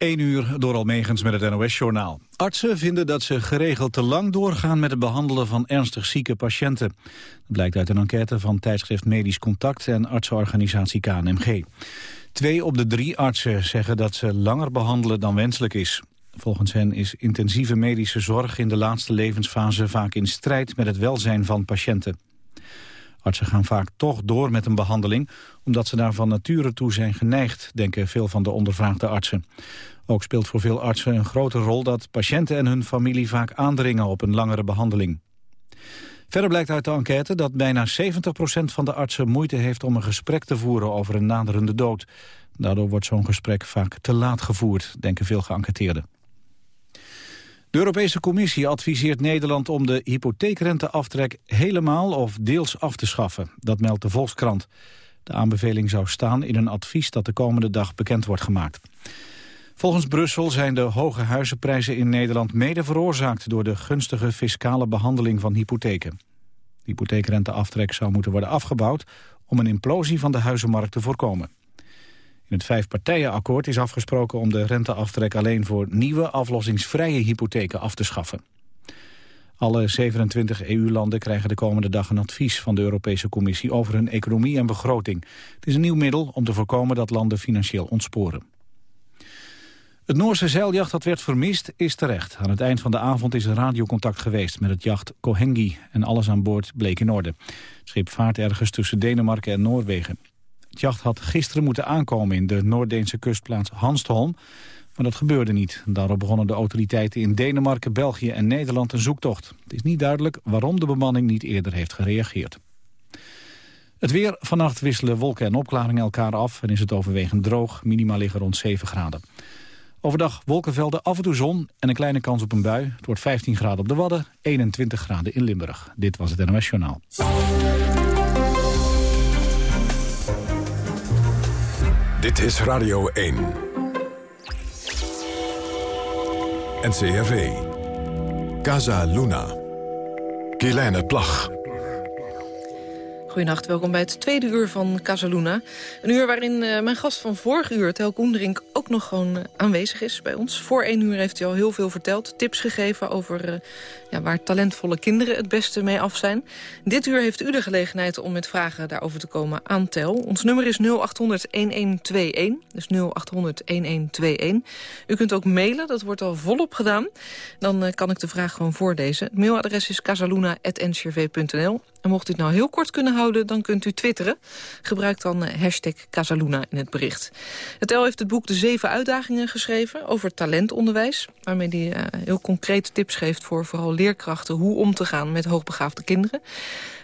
1 uur door Almegens met het NOS-journaal. Artsen vinden dat ze geregeld te lang doorgaan met het behandelen van ernstig zieke patiënten. Dat blijkt uit een enquête van tijdschrift Medisch Contact en artsenorganisatie KNMG. Twee op de drie artsen zeggen dat ze langer behandelen dan wenselijk is. Volgens hen is intensieve medische zorg in de laatste levensfase vaak in strijd met het welzijn van patiënten. Artsen gaan vaak toch door met een behandeling... omdat ze daar van nature toe zijn geneigd, denken veel van de ondervraagde artsen. Ook speelt voor veel artsen een grote rol dat patiënten en hun familie vaak aandringen op een langere behandeling. Verder blijkt uit de enquête dat bijna 70% van de artsen moeite heeft om een gesprek te voeren over een naderende dood. Daardoor wordt zo'n gesprek vaak te laat gevoerd, denken veel geënquêteerden. De Europese Commissie adviseert Nederland om de hypotheekrenteaftrek helemaal of deels af te schaffen. Dat meldt de Volkskrant. De aanbeveling zou staan in een advies dat de komende dag bekend wordt gemaakt. Volgens Brussel zijn de hoge huizenprijzen in Nederland mede veroorzaakt door de gunstige fiscale behandeling van hypotheken. De hypotheekrenteaftrek zou moeten worden afgebouwd om een implosie van de huizenmarkt te voorkomen. In het vijfpartijenakkoord is afgesproken om de renteaftrek alleen voor nieuwe aflossingsvrije hypotheken af te schaffen. Alle 27 EU-landen krijgen de komende dag een advies van de Europese Commissie over hun economie en begroting. Het is een nieuw middel om te voorkomen dat landen financieel ontsporen. Het Noorse zeiljacht dat werd vermist is terecht. Aan het eind van de avond is er radiocontact geweest met het jacht Kohengi en alles aan boord bleek in orde. Het schip vaart ergens tussen Denemarken en Noorwegen. Het jacht had gisteren moeten aankomen in de Noord-Deense kustplaats Hanstholm. Maar dat gebeurde niet. Daarop begonnen de autoriteiten in Denemarken, België en Nederland een zoektocht. Het is niet duidelijk waarom de bemanning niet eerder heeft gereageerd. Het weer. Vannacht wisselen wolken en opklaringen elkaar af... en is het overwegend droog. Minima liggen rond 7 graden. Overdag wolkenvelden, af en toe zon en een kleine kans op een bui. Het wordt 15 graden op de Wadden, 21 graden in Limburg. Dit was het NOS Journaal. Dit is Radio 1. NCRV. Casa Luna. Kielijne Plag. Goedenacht, welkom bij het tweede uur van Casaluna. Een uur waarin uh, mijn gast van vorig uur, Tel Koenderink, ook nog gewoon uh, aanwezig is bij ons. Voor één uur heeft hij al heel veel verteld, tips gegeven over uh, ja, waar talentvolle kinderen het beste mee af zijn. Dit uur heeft u de gelegenheid om met vragen daarover te komen aan Tel. Ons nummer is 0800-1121, dus 0800-1121. U kunt ook mailen, dat wordt al volop gedaan. Dan kan ik de vraag gewoon voorlezen. Het mailadres is casaluna.ncrv.nl. En mocht u het nou heel kort kunnen houden, dan kunt u twitteren. Gebruik dan eh, hashtag Casaluna in het bericht. Het El heeft het boek De Zeven Uitdagingen geschreven over talentonderwijs. Waarmee hij uh, heel concrete tips geeft voor vooral leerkrachten... hoe om te gaan met hoogbegaafde kinderen.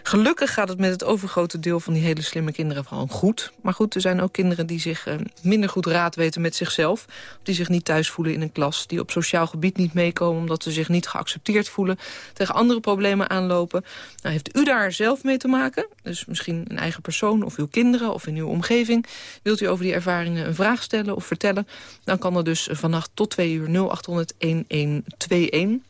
Gelukkig gaat het met het overgrote deel van die hele slimme kinderen gewoon goed. Maar goed, er zijn ook kinderen die zich uh, minder goed raad weten met zichzelf. Die zich niet thuis voelen in een klas. Die op sociaal gebied niet meekomen omdat ze zich niet geaccepteerd voelen. Tegen andere problemen aanlopen. Nou, heeft u daar zelf mee te maken? Dus misschien een eigen persoon of uw kinderen of in uw omgeving. Wilt u over die ervaringen een vraag stellen of vertellen? Dan kan er dus vannacht tot 2 uur 0800 1121.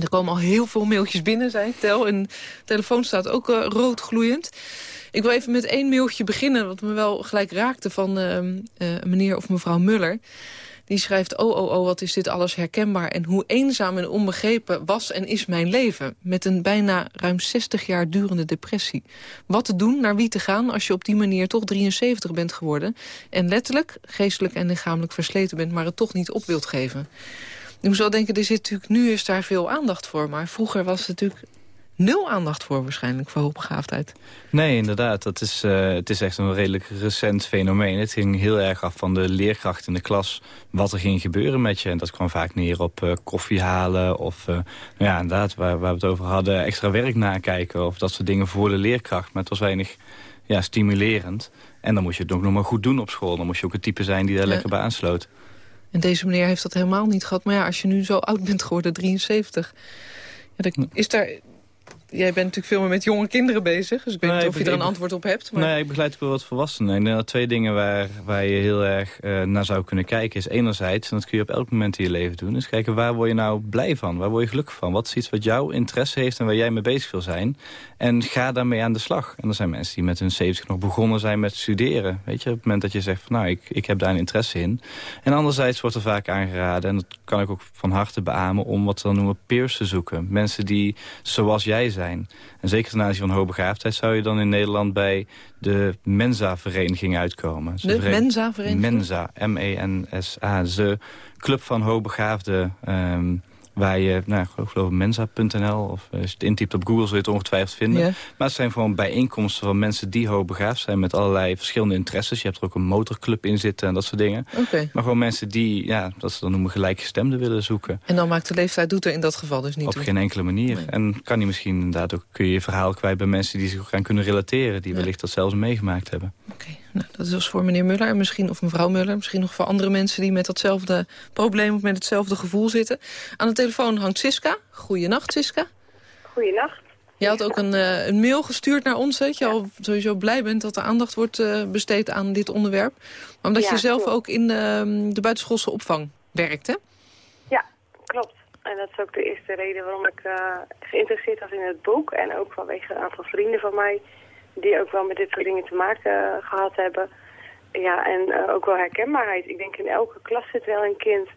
Er komen al heel veel mailtjes binnen, zei ik tel. En de telefoon staat ook uh, rood gloeiend. Ik wil even met één mailtje beginnen, wat me wel gelijk raakte van uh, meneer of mevrouw Muller. Die schrijft, oh, oh, oh, wat is dit alles herkenbaar... en hoe eenzaam en onbegrepen was en is mijn leven... met een bijna ruim 60 jaar durende depressie. Wat te doen, naar wie te gaan... als je op die manier toch 73 bent geworden... en letterlijk, geestelijk en lichamelijk versleten bent... maar het toch niet op wilt geven. Ik moet wel denken, er zit natuurlijk, nu is daar veel aandacht voor... maar vroeger was het natuurlijk nul aandacht voor waarschijnlijk, voor hoogbegaafdheid. Nee, inderdaad. Dat is, uh, het is echt een redelijk recent fenomeen. Het ging heel erg af van de leerkracht in de klas wat er ging gebeuren met je. En dat kwam vaak neer op uh, koffie halen of, uh, nou ja, inderdaad, waar, waar we het over hadden, extra werk nakijken of dat soort dingen voor de leerkracht. Maar het was weinig ja, stimulerend. En dan moest je het ook nog maar goed doen op school. Dan moest je ook een type zijn die daar lekker bij aansloot. En deze meneer heeft dat helemaal niet gehad. Maar ja, als je nu zo oud bent geworden, 73... Ja, is daar jij bent natuurlijk veel meer met jonge kinderen bezig. Dus ik weet niet of je er een antwoord op hebt. Maar... Nee, ik begeleid ook wel wat volwassenen. En er twee dingen waar, waar je heel erg uh, naar zou kunnen kijken. Is enerzijds, en dat kun je op elk moment in je leven doen... is kijken waar word je nou blij van? Waar word je gelukkig van? Wat is iets wat jouw interesse heeft en waar jij mee bezig wil zijn? En ga daarmee aan de slag. En er zijn mensen die met hun 70 nog begonnen zijn met studeren. Weet je, op het moment dat je zegt van nou, ik, ik heb daar een interesse in. En anderzijds wordt er vaak aangeraden, en dat kan ik ook van harte beamen... om wat we dan noemen peers te zoeken. Mensen die zoals jij zijn. En zeker ten aanzien van hoogbegaafdheid zou je dan in Nederland bij de Mensa-vereniging uitkomen. De Mensa-vereniging? Mensa, M-E-N-S-A, de club van hoogbegaafden... Um, Waar je, nou, ik geloof mensa.nl of als je het intypt op Google zul je het ongetwijfeld vinden. Maar het zijn gewoon bijeenkomsten van mensen die hoogbegaafd zijn met allerlei verschillende interesses. Je hebt er ook een motorclub in zitten en dat soort dingen. Maar gewoon mensen die, ja, dat ze dan noemen gelijkgestemden willen zoeken. En dan maakt de leeftijd doet er in dat geval dus niet Op geen enkele manier. En kan je misschien inderdaad ook, kun je je verhaal kwijt bij mensen die zich ook aan kunnen relateren. Die wellicht dat zelfs meegemaakt hebben. Oké. Nou, dat is voor meneer Muller en misschien, of mevrouw Muller. Misschien nog voor andere mensen die met datzelfde probleem of met hetzelfde gevoel zitten. Aan de telefoon hangt Siska. Goeienacht, Siska. Goeienacht. Je had ook een, uh, een, mail gestuurd naar ons, dat je al sowieso blij bent dat er aandacht wordt uh, besteed aan dit onderwerp. Maar omdat je zelf ook in de, de buitenschoolse opvang werkt, hè? Ja, klopt. En dat is ook de eerste reden waarom ik uh, geïnteresseerd was in het boek. En ook vanwege een aantal vrienden van mij die ook wel met dit soort dingen te maken uh, gehad hebben. Ja, en uh, ook wel herkenbaarheid. Ik denk in elke klas zit wel een kind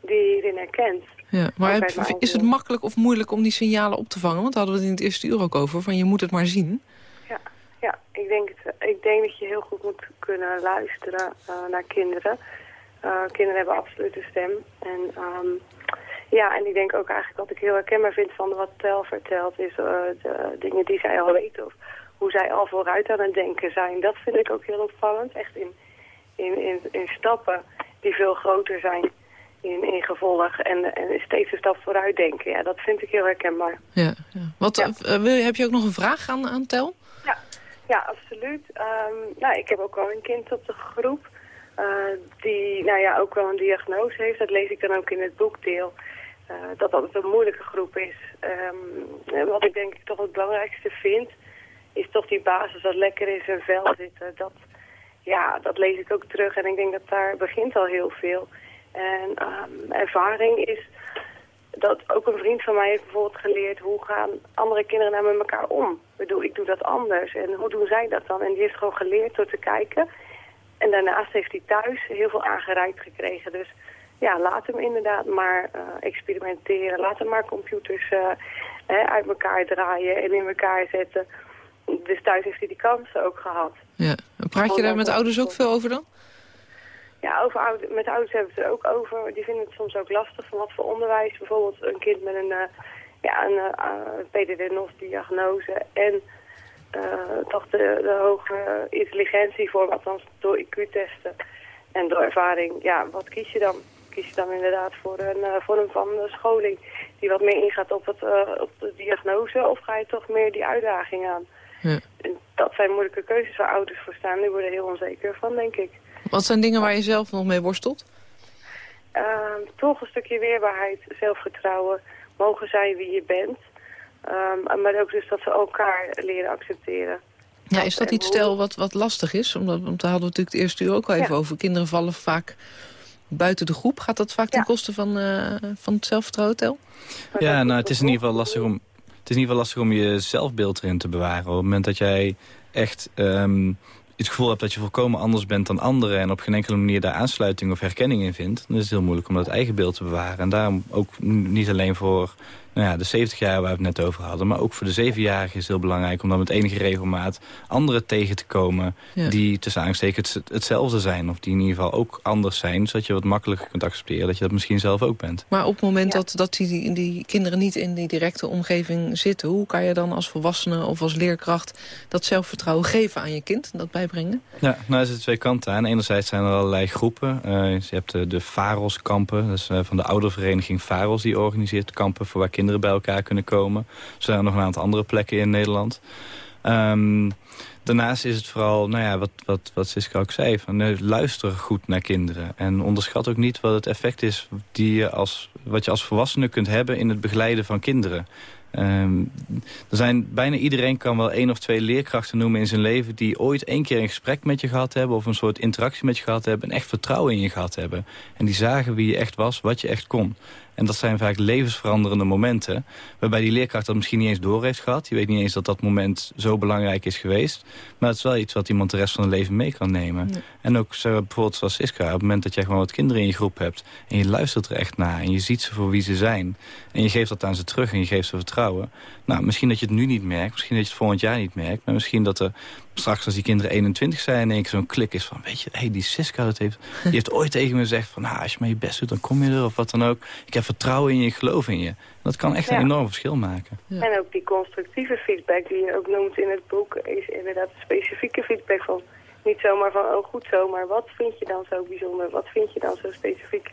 die hierin herkent. Ja, maar heb, is het makkelijk of moeilijk om die signalen op te vangen? Want daar hadden we het in het eerste uur ook over, van je moet het maar zien. Ja, ja ik, denk het, ik denk dat je heel goed moet kunnen luisteren uh, naar kinderen. kinderen hebben absoluut een stem. En um, ja, en ik denk ook eigenlijk wat ik heel herkenbaar vind van wat Tel vertelt... is de dingen die zij al weten of hoe zij al vooruit aan het denken zijn. Dat vind ik ook heel opvallend. Echt in, in, in, in stappen die veel groter zijn in, in gevolg en, en steeds een stap vooruit denken. Ja, dat vind ik heel herkenbaar. Ja, ja. Wat, ja. Uh, heb je ook nog een vraag aan, aan Tel? Ja, ja absoluut. Um, nou, ik heb ook wel een kind op de groep uh, die nou ja, ook wel een diagnose heeft. Dat lees ik dan ook in het boekdeel. Uh, dat dat een moeilijke groep is. Um, wat ik denk ik toch het belangrijkste vind is toch die basis dat lekker in zijn vel zitten. Dat, ja, dat lees ik ook terug en ik denk dat daar begint al heel veel. En um, ervaring is dat ook een vriend van mij heeft bijvoorbeeld geleerd... hoe gaan andere kinderen nou met elkaar om? Ik bedoel, ik doe dat anders. En hoe doen zij dat dan? En die heeft gewoon geleerd door te kijken. En daarnaast heeft hij thuis heel veel aangereikt gekregen. Dus ja, laat hem inderdaad maar uh, experimenteren. Laat hem maar computers uh, hè, uit elkaar draaien en in elkaar zetten dus thuis heeft hij die kansen ook gehad. Ja. Praat je daar met ouders ook veel over dan? Ja, over ouder, met ouders hebben we het er ook over. Die vinden het soms ook lastig van wat voor onderwijs. Bijvoorbeeld een kind met een, uh, ja, een uh, eh, PDD-NOS-diagnose en uh, toch de, de hoge intelligentie voor, althans door IQ-testen en door ervaring. Ja, wat kies je dan? Kies je dan inderdaad voor een vorm van scholing die wat meer ingaat op, het, op de diagnose? Of ga je toch meer die uitdaging aan? Ja. dat zijn moeilijke keuzes waar ouders voor staan. Die worden heel onzeker van, denk ik. Wat zijn dingen waar je zelf nog mee worstelt? Uh, toch een stukje weerbaarheid, zelfvertrouwen, mogen zijn wie je bent. Um, maar ook dus dat ze elkaar leren accepteren. Ja, is dat iets stel wat, wat lastig is? Omdat, want daar hadden we natuurlijk het eerste uur ook al even over. Kinderen vallen vaak buiten de groep. Gaat dat vaak ten koste van, uh, van het zelfvertrouwen, Tel? Ja, nou, het is in ieder geval lastig om het is in ieder geval lastig om je zelfbeeld erin te bewaren. Op het moment dat jij echt um, het gevoel hebt dat je volkomen anders bent dan anderen... en op geen enkele manier daar aansluiting of herkenning in vindt... dan is het heel moeilijk om dat eigen beeld te bewaren. En daarom ook niet alleen voor nou ja, de 70 jaar waar we het net over hadden. Maar ook voor de 7-jarigen is het heel belangrijk om dan met enige regelmaat anderen tegen te komen. Die tussen aanstekens hetzelfde zijn. Of die in ieder geval ook anders zijn. Zodat je wat makkelijker kunt accepteren dat je dat misschien zelf ook bent. Maar op het moment dat, dat die, die kinderen niet in die directe omgeving zitten. Hoe kan je dan als volwassene of als leerkracht dat zelfvertrouwen geven aan je kind? Dat bijbrengen? Ja, nou er zitten twee kanten aan. Enerzijds zijn er allerlei groepen. Uh, je hebt de, de VAROS-kampen. Dus uh, van de oudervereniging VAROS die organiseert kampen voor waar kinderen bij elkaar kunnen komen. Er zijn nog een aantal andere plekken in Nederland. Um, daarnaast is het vooral, nou ja, wat, wat, wat Siska ook zei... Uh, luister goed naar kinderen. En onderschat ook niet wat het effect is die je als, wat je als volwassene kunt hebben... in het begeleiden van kinderen. Ehm, er zijn, bijna iedereen kan wel één of twee leerkrachten noemen in zijn leven... die ooit één keer een gesprek met je gehad hebben... of een soort interactie met je gehad hebben... en echt vertrouwen in je gehad hebben. En die zagen wie je echt was, wat je echt kon. En dat zijn vaak levensveranderende momenten... waarbij die leerkracht dat misschien niet eens door heeft gehad. Je weet niet eens dat dat moment zo belangrijk is geweest. Maar het is wel iets wat iemand de rest van hun leven mee kan nemen. En ook zo, bijvoorbeeld zoals Siska, op het moment dat jij gewoon wat kinderen in je groep hebt... en je luistert er echt naar en je ziet ze voor wie ze zijn... en je geeft dat aan ze terug en je geeft ze vertrouwen... nou, misschien dat je het nu niet merkt, misschien dat je het volgend jaar niet merkt... maar misschien dat er straks als die kinderen 21 zijn... en één keer zo'n klik is van, weet je, hey, die Siska dat heeft, die heeft ooit tegen me gezegd... van, nou, als je maar je best doet, dan kom je er, of wat dan ook. Ik heb vertrouwen in je, ik geloof in je. Dat kan echt een enorm verschil maken. En ook die constructieve feedback die je ook noemt in het boek... is inderdaad specifieke feedback van... niet zomaar van, oh goed zo, maar wat vind je dan zo bijzonder? Wat vind je dan zo specifiek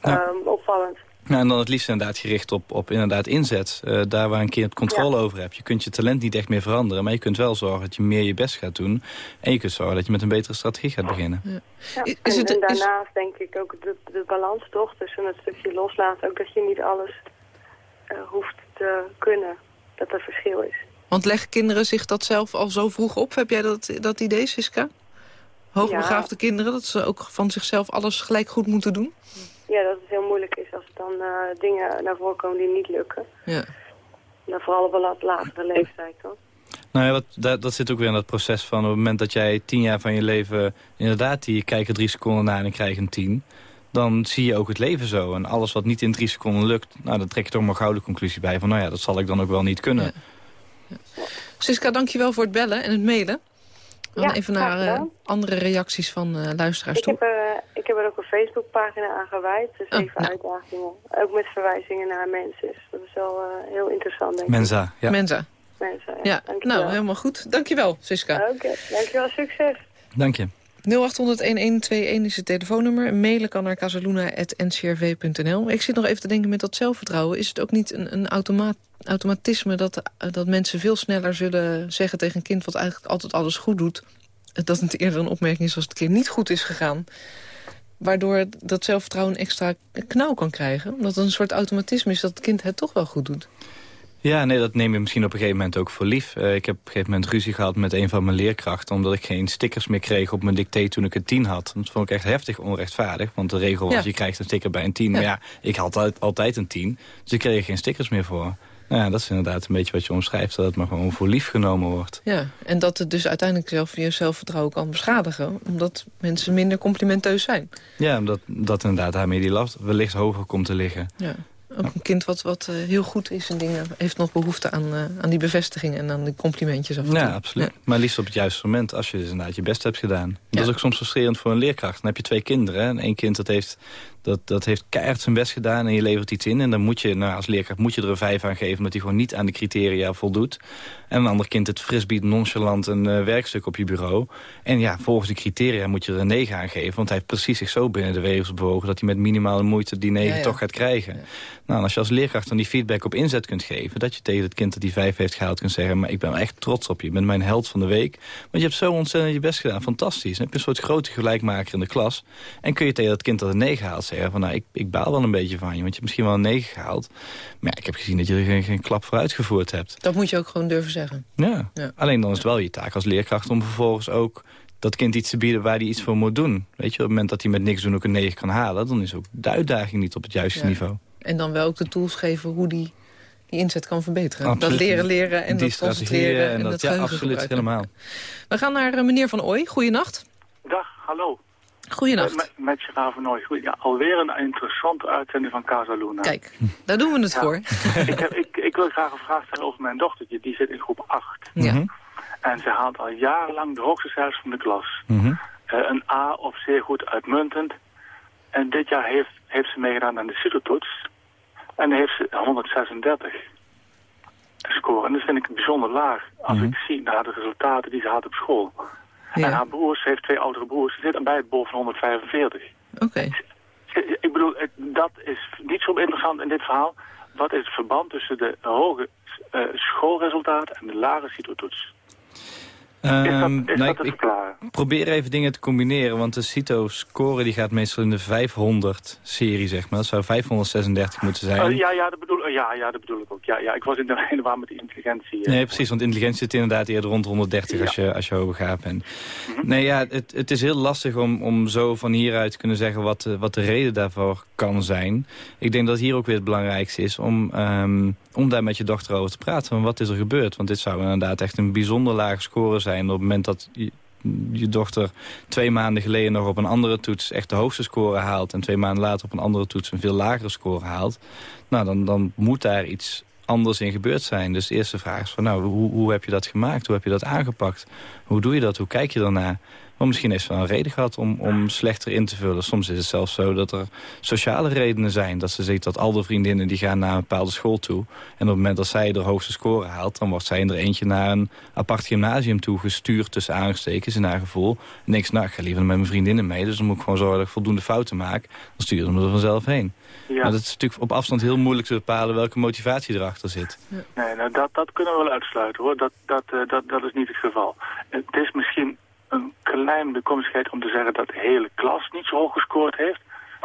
ehm, opvallend? Ja, en dan het liefst inderdaad gericht op, op inderdaad inzet. Uh, daar waar een kind controle over hebt. Je kunt je talent niet echt meer veranderen. Maar je kunt wel zorgen dat je meer je best gaat doen. En je kunt zorgen dat je met een betere strategie gaat beginnen. Ja. Ja, is het, en, daarnaast denk ik ook de, de balans toch tussen het stukje loslaten. Ook dat je niet alles uh, hoeft te kunnen. Dat er verschil is. Want leggen kinderen zich dat zelf al zo vroeg op? Heb jij dat, dat idee, Siska? Hoogbegaafde kinderen, dat ze ook van zichzelf alles gelijk goed moeten doen? Ja, dat het heel moeilijk is als er dan uh, dingen naar voren komen die niet lukken. Ja. Dan vooral op een latere leeftijd dan. Nou ja, wat, dat, dat zit ook weer in dat proces van op het moment dat jij tien jaar van je leven... inderdaad, die kijken drie seconden na en krijg een tien... dan zie je ook het leven zo. En alles wat niet in drie seconden lukt, nou, dan trek je toch maar gauw de conclusie bij... van nou ja, dat zal ik dan ook wel niet kunnen. Ja. Ja. Siska, dankjewel voor het bellen en het mailen. Dan even naar uh, andere reacties van uh, luisteraars ik toe. Heb er, ik heb er ook een Facebookpagina aan gewijd. Dus oh, even nou. uitdagingen. Ook met verwijzingen naar mensen. Dus dat is wel uh, heel interessant, denk ik. Mensa, ja. Mensa. Mensa, ja. ja. Nou, helemaal goed. Dankjewel, Siska. Oké, okay. dankjewel. Succes. Dank je. 0800-1121 is het telefoonnummer. Mailen kan naar casaluna.ncrv.nl. Ik zit nog even te denken met dat zelfvertrouwen. Is het ook niet een, een automaat, automatisme dat, dat mensen veel sneller zullen zeggen tegen een kind... wat eigenlijk altijd alles goed doet... dat het eerder een opmerking is als het keer niet goed is gegaan waardoor dat zelfvertrouwen extra knauw kan krijgen. Omdat het een soort automatisme is dat het kind het toch wel goed doet. Ja, nee, dat neem je misschien op een gegeven moment ook voor lief. Uh, ik heb op een gegeven moment ruzie gehad met een van mijn leerkrachten... omdat ik geen stickers meer kreeg op mijn dicté toen ik een tien had. Dat vond ik echt heftig onrechtvaardig. Want de regel was, je krijgt een sticker bij een tien. Ja. Maar ja, ik had altijd, altijd een tien. Dus ik kreeg geen stickers meer voor. Nou ja, dat is inderdaad een beetje wat je omschrijft. Dat het maar gewoon voor lief genomen wordt. Ja, en dat het dus uiteindelijk zelf je zelfvertrouwen kan beschadigen. Omdat mensen minder complimenteus zijn. Ja, omdat dat inderdaad daarmee die last wellicht hoger komt te liggen. Ja. Ook een kind wat, wat uh, heel goed is en dingen heeft nog behoefte aan, uh, aan die bevestiging en aan die complimentjes. Af en ja, absoluut. Ja. Maar liefst op het juiste moment, als je dus inderdaad je best hebt gedaan. Ja. Dat is ook soms frustrerend voor een leerkracht. Dan heb je twee kinderen en één kind dat heeft dat, dat heeft keihard zijn best gedaan en je levert iets in. En dan moet je, nou, als leerkracht moet je er een vijf aan geven... omdat hij gewoon niet aan de criteria voldoet. En een ander kind het fris biedt nonchalant een uh, werkstuk op je bureau. En ja, volgens de criteria moet je er een negen aan geven... want hij heeft precies zich zo binnen de regels bewogen... dat hij met minimale moeite die negen ja, ja. toch gaat krijgen. Ja. Nou, als je als leerkracht dan die feedback op inzet kunt geven... dat je tegen het kind dat die vijf heeft gehaald kunt zeggen... maar ik ben echt trots op je, je bent mijn held van de week. Want je hebt zo ontzettend je best gedaan, fantastisch. Dan heb je een soort grote gelijkmaker in de klas. En kun je tegen dat kind dat een negen haalt zeggen... van nou, ik, ik baal wel een beetje van je, want je hebt misschien wel een negen gehaald. Maar ja, ik heb gezien dat je er geen, geen klap voor uitgevoerd hebt. Dat moet je ook gewoon durven zeggen. Ja, ja. alleen dan is het wel je taak als leerkracht om vervolgens ook dat kind iets te bieden waar hij iets voor moet doen. Weet je, op het moment dat hij met niks doen ook een 9 kan halen... dan is ook de uitdaging niet op het juiste ja. niveau. En dan wel ook de tools geven hoe die, die inzet kan verbeteren. Absoluut. Dat leren, leren en die dat concentreren. En, en dat, dat ja, absoluut, gebruiken. helemaal. We gaan naar uh, meneer Van Ooy. Goeienacht. Dag, hallo. Goeienacht. Met, met Gerard van Ooy. Ja, alweer een interessante uitzending van Casa Luna. Kijk, daar doen we het ja. voor. ik, heb, ik, ik, wil graag een vraag stellen over mijn dochtertje. Die zit in groep 8. Ja. Mhm. En ze haalt al jarenlang de hoogste cijfers van de klas. Mhm. Uh, een A of zeer goed uitmuntend. En dit jaar heeft, heeft ze meegedaan aan de CITO-toets. En heeft ze 136 score. En dat vind ik bijzonder laag. Als Mhm. ik zie naar de resultaten die ze had op school. En haar broers, ze heeft twee oudere broers, ze zitten bij het boven 145. oké. Ik bedoel, dat is niet zo interessant in dit verhaal. Wat is het verband tussen de hoge eh, schoolresultaten en de lage CITO-toets? Is dat, Ehm, is nou, dat ik, te ik, verklaren? probeer even dingen te combineren. Want de CITO-score die gaat meestal in de 500-serie, zeg maar. Dat zou 536 moeten zijn. ja, ja, dat bedoel, ja, ja, dat bedoel ik ook. Ja, ja, ik was in de waar met de intelligentie. nee, precies. Want intelligentie zit inderdaad eerder rond 130 als je, als je hoogbegaafd bent. Mhm. Nee, ja, het, het is heel lastig om, om zo van hieruit te kunnen zeggen wat, wat de reden daarvoor kan zijn. Ik denk dat hier ook weer het belangrijkste is om, um, om daar met je dochter over te praten. Van wat is er gebeurd? Want dit zou inderdaad echt een bijzonder lage score zijn... op het moment dat je, je dochter twee maanden geleden nog op een andere toets... echt de hoogste score haalt... en twee maanden later op een andere toets een veel lagere score haalt... nou, dan, dan moet daar iets anders in gebeurd zijn. Dus de eerste vraag is van, nou, hoe, hoe heb je dat gemaakt? Hoe heb je dat aangepakt? Hoe doe je dat? Hoe kijk je daarnaar? Maar misschien heeft ze wel een reden gehad om, om slechter in te vullen. Soms is het zelfs zo dat er sociale redenen zijn. Dat ze ziet dat al de vriendinnen die gaan naar een bepaalde school toe. En op het moment dat zij de hoogste score haalt... dan wordt zij er eentje naar een apart gymnasium toe gestuurd... tussen aangestekens in haar gevoel. En denkt nou, ik ga liever met mijn vriendinnen mee. Dus dan moet ik gewoon zorgen dat ik voldoende fouten maak. Dan stuur je er vanzelf heen. Ja. Maar dat is natuurlijk op afstand heel moeilijk te bepalen welke motivatie erachter zit. Nee, nou, dat, dat kunnen we wel uitsluiten hoor. Dat, dat, uh, dat, dat is niet het geval. Het is misschien een kleine bekomstigheid om te zeggen dat de hele klas niet zo hoog gescoord heeft.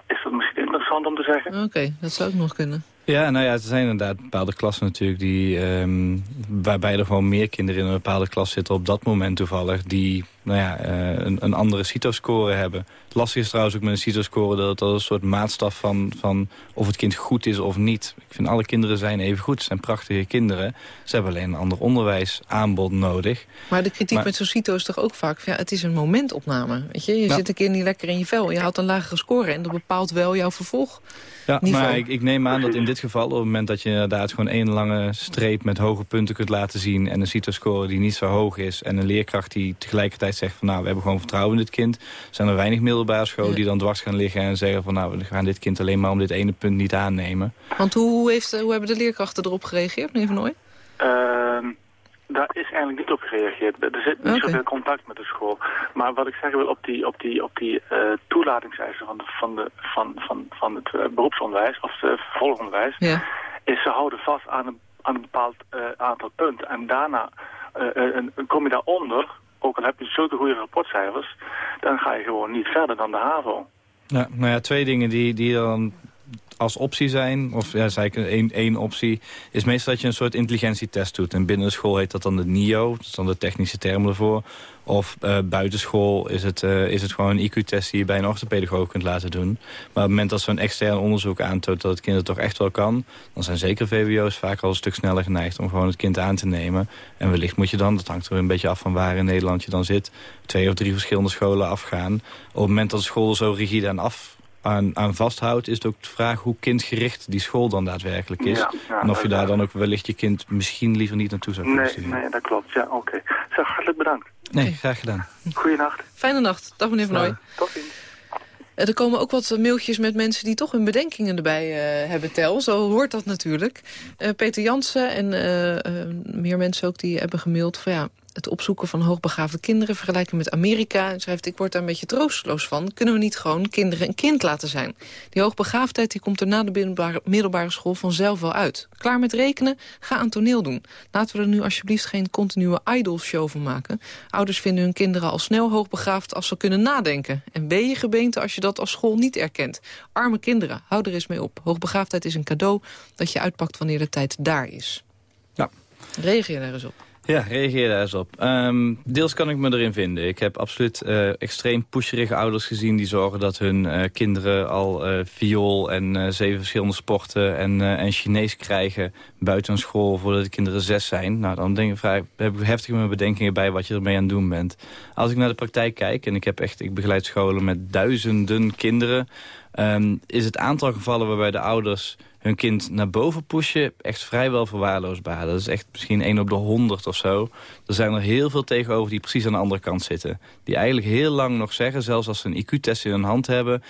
Is dat misschien interessant om te zeggen? Oké, dat zou ook nog kunnen. Ja, nou ja, er zijn inderdaad bepaalde klassen natuurlijk die, um, waarbij er gewoon meer kinderen in een bepaalde klas zitten op dat moment toevallig, die nou ja, uh, een, een, andere CITO-score hebben. Het lastige is trouwens ook met een CITO-score dat het als een soort maatstaf van, van of het kind goed is of niet. Ik vind alle kinderen zijn even goed, ze zijn prachtige kinderen. Ze hebben alleen een ander onderwijsaanbod nodig. Maar de kritiek met zo'n CITO is toch ook vaak, ja, het is een momentopname. Weet je, je zit een keer niet lekker in je vel, je haalt een lagere score en dat bepaalt wel jouw vervolg. Ja, maar ik, ik, neem aan dat in dit geval, op het moment dat je inderdaad gewoon één lange streep met hoge punten kunt laten zien en een CITO-score die niet zo hoog is en een leerkracht die tegelijkertijd zegt van nou, we hebben gewoon vertrouwen in dit kind, zijn er weinig middelbare scholen die dan dwars gaan liggen en zeggen van nou, we gaan dit kind alleen maar om dit ene punt niet aannemen. Want hoe, heeft, hoe hebben de leerkrachten erop gereageerd, meneer Van Nooy? Uh, daar is eigenlijk niet op gereageerd. Er zit niet zoveel contact met de school. Maar wat ik zeggen wil, op die, op die, op die uh, toelatingseisen van, de, van, de, van, van, van het uh, beroepsonderwijs, of het uh, vervolgonderwijs, ja. is ze houden vast aan een, aan een bepaald aantal punten. En daarna kom je daaronder, ook al heb je zulke goede rapportcijfers, dan ga je gewoon niet verder dan de HAVO. Ja, nou ja, twee dingen die, die dan als optie zijn, of ja, zei ik één, één optie, is meestal dat je een soort intelligentietest doet. En binnen de school heet dat dan de NIO, dat is dan de technische term ervoor. Of uh, buitenschool is het, uh, is het gewoon een IQ-test die je bij een orthopedagoog kunt laten doen. Maar op het moment dat zo'n extern onderzoek aantoont dat het kind het toch echt wel kan... dan zijn zeker VWO's vaak al een stuk sneller geneigd om gewoon het kind aan te nemen. En wellicht moet je dan, dat hangt er een beetje af van waar in Nederland je dan zit... twee of drie verschillende scholen afgaan. Op het moment dat de school zo rigide aan af aan, aan vasthoudt... is het ook de vraag hoe kindgericht die school dan daadwerkelijk is. en of je daar dan ook wellicht je kind misschien liever niet naartoe zou kunnen nee, Nee, dat klopt. Ja, oké. Okay. Zeg, hartelijk bedankt. Nee, graag gedaan. Goeienacht. Fijne nacht. Dag meneer Van Nooy. Tot ziens. Eh, er komen ook wat mailtjes met mensen die toch hun bedenkingen erbij uh, hebben tel. Zo hoort dat natuurlijk. Uh, Peter Jansen en uh, meer mensen ook die hebben gemaild van ja, het opzoeken van hoogbegaafde kinderen vergelijken met Amerika. En schrijft, ik word daar een beetje troosteloos van. Kunnen we niet gewoon kinderen een kind laten zijn? Die hoogbegaafdheid die komt er na de middelbare, school vanzelf wel uit. Klaar met rekenen? Ga aan toneel doen. Laten we er nu alsjeblieft geen continue idolshow van maken. Ouders vinden hun kinderen al snel hoogbegaafd als ze kunnen nadenken. En ben je gebeente als je dat als school niet erkent. Arme kinderen, hou er eens mee op. Hoogbegaafdheid is een cadeau dat je uitpakt wanneer de tijd daar is. Ja. Reageer daar eens op. Ja, reageer daar eens op. Um, deels kan ik me erin vinden. Ik heb absoluut uh, extreem pusherige ouders gezien... die zorgen dat hun uh, kinderen al uh, viool en zeven verschillende sporten... en, en Chinees krijgen buiten school voordat de kinderen zes zijn. Nou, dan denk ik, heb ik heftige mijn bedenkingen bij wat je ermee aan het doen bent. Als ik naar de praktijk kijk, en ik, heb echt, ik begeleid scholen met duizenden kinderen... Um, is het aantal gevallen waarbij de ouders hun kind naar boven pushen echt vrijwel verwaarloosbaar. Dat is echt misschien 1 op de 100 of zo. Er zijn er heel veel tegenover die precies aan de andere kant zitten. Die eigenlijk heel lang nog zeggen, zelfs als ze een IQ-test in hun hand hebben...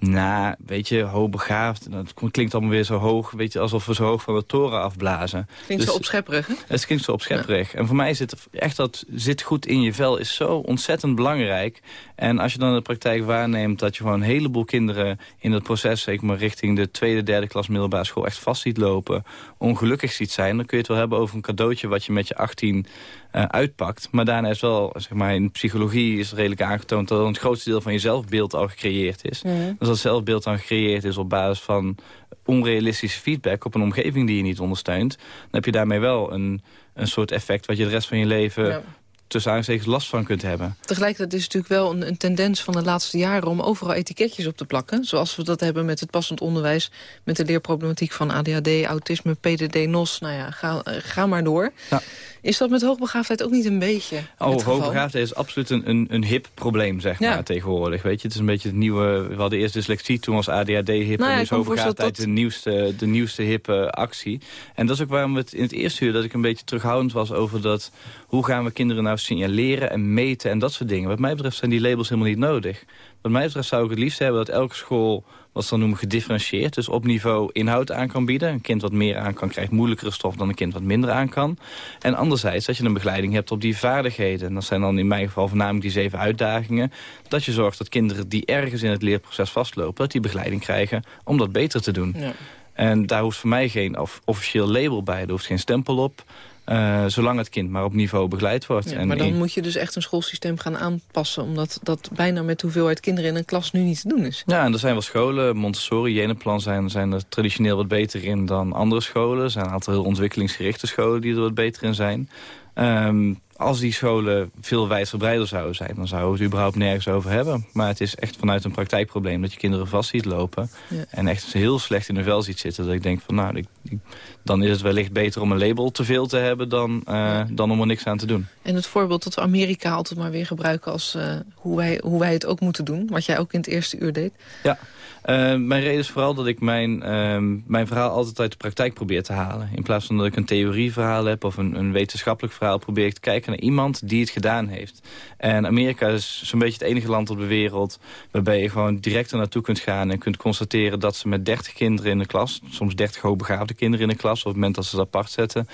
Nou, weet je, hoogbegaafd. Dat klinkt allemaal weer zo hoog. Weet je, alsof we zo hoog van de toren afblazen. Klinkt dus, zo opschepperig, hè? Het klinkt zo opschepperig. Ja. En voor mij zit echt dat zit goed in je vel is zo ontzettend belangrijk. En als je dan in de praktijk waarneemt dat je gewoon een heleboel kinderen in het proces, zeg maar richting de tweede, derde klas middelbare school echt vast ziet lopen, ongelukkig ziet zijn, dan kun je het wel hebben over een cadeautje wat je met je 18 uh, uitpakt. Maar daarna is wel, zeg maar, in psychologie is redelijk aangetoond... dat het grootste deel van je zelfbeeld al gecreëerd is. Mm Dus dat zelfbeeld dan gecreëerd is op basis van onrealistische feedback... op een omgeving die je niet ondersteunt... dan heb je daarmee wel een, een soort effect... wat je de rest van je leven ja tussen aanstekens last van kunt hebben. Tegelijkertijd is het natuurlijk wel een, een, tendens van de laatste jaren... om overal etiketjes op te plakken. Zoals we dat hebben met het passend onderwijs... met de leerproblematiek van ADHD, autisme, PDD, NOS. Nou ja, ga, eh, ga maar door. Ja. Is dat met hoogbegaafdheid ook niet een beetje Oh, hoogbegaafdheid is absoluut een, een, een hip probleem, zeg maar, tegenwoordig. Weet je, het is een beetje het nieuwe... We hadden eerst dyslexie, toen was ADHD hip... Nou ja, en is hoogbegaafdheid dat... de nieuwste, de nieuwste hippe actie. En dat is ook waarom het in het eerste uur... dat ik een beetje terughoudend was over dat... hoe gaan we kinderen nou signaleren en meten en dat soort dingen. Wat mij betreft zijn die labels helemaal niet nodig. Wat mij betreft zou ik het liefst hebben dat elke school wat ze dan noemen gedifferentieerd. Dus op niveau inhoud aan kan bieden. Een kind wat meer aan kan krijgt moeilijkere stof dan een kind wat minder aan kan. En anderzijds dat je een begeleiding hebt op die vaardigheden. En dat zijn dan in mijn geval voornamelijk die zeven uitdagingen. Dat je zorgt dat kinderen die ergens in het leerproces vastlopen... dat die begeleiding krijgen om dat beter te doen. Ja. En daar hoeft voor mij geen officieel label bij. Er hoeft geen stempel op. Uh, zolang het kind maar op niveau begeleid wordt. Ja, en maar dan moet je dus echt een schoolsysteem gaan aanpassen... omdat dat bijna met hoeveelheid kinderen in een klas nu niet te doen is. Ja, en er zijn wel scholen, Montessori, Jeneplan zijn, zijn er traditioneel wat beter in dan andere scholen. Er zijn een aantal heel ontwikkelingsgerichte scholen die er wat beter in zijn. Um, als die scholen veel wijdverbreider zouden zijn... dan zouden we het überhaupt nergens over hebben. Maar het is echt vanuit een praktijkprobleem dat je kinderen vast ziet lopen... en echt heel slecht in de vel ziet zitten. Dat ik denk van, nou, ik, dan is het wellicht beter om een label te veel te hebben... Dan, uh, dan om er niks aan te doen. En het voorbeeld dat we Amerika altijd maar weer gebruiken... als uh, hoe, wij, hoe wij het ook moeten doen, wat jij ook in het eerste uur deed. Ja. Uh, mijn reden is vooral dat ik mijn, uh, mijn verhaal altijd uit de praktijk probeer te halen. In plaats van dat ik een theorieverhaal heb of een, een wetenschappelijk verhaal... probeer ik te kijken naar iemand die het gedaan heeft. En Amerika is zo'n beetje het enige land op de wereld... waarbij je gewoon direct er naartoe kunt gaan en kunt constateren... dat ze met 30 kinderen in de klas, soms 30 hoogbegaafde kinderen in de klas... op het moment dat ze het apart zetten,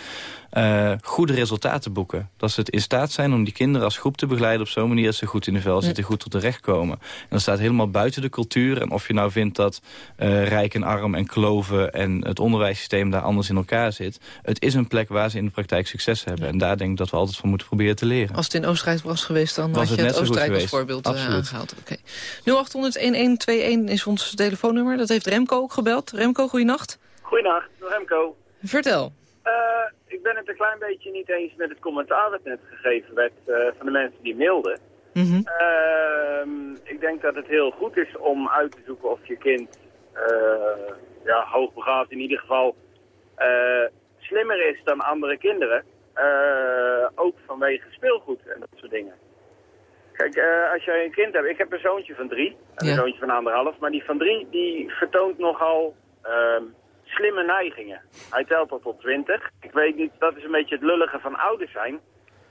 uh, goede resultaten boeken. Dat ze het in staat zijn om die kinderen als groep te begeleiden... op zo'n manier dat ze goed in de vel zitten, goed tot terecht komen. En dat staat helemaal buiten de cultuur. En of je nou vindt dat uh, rijk en arm en kloven... en het onderwijssysteem daar anders in elkaar zit... het is een plek waar ze in de praktijk succes hebben. En daar denk ik dat we altijd van moeten proberen te leren. Als het in Oostenrijk was geweest, dan was had je het, het Oostenrijk als voorbeeld uh, aangehaald. Okay. 0800-1121 is ons telefoonnummer. Dat heeft Remco ook gebeld. Remco, goeienacht. Goeienacht, Remco. Vertel. Uh, ik ben het een klein beetje niet eens met het commentaar dat net gegeven werd uh, van de mensen die mailden. Mm -hmm. uh, ik denk dat het heel goed is om uit te zoeken of je kind uh, ja, hoogbegaafd in ieder geval slimmer is dan andere kinderen. ook vanwege speelgoed en dat soort dingen. Kijk, als jij een kind hebt, ik heb een zoontje van drie en ja. een zoontje van anderhalf, maar die van drie die vertoont nogal ehm, slimme neigingen. Hij telt al tot 20. Ik weet niet, dat is een beetje het lullige van ouders zijn.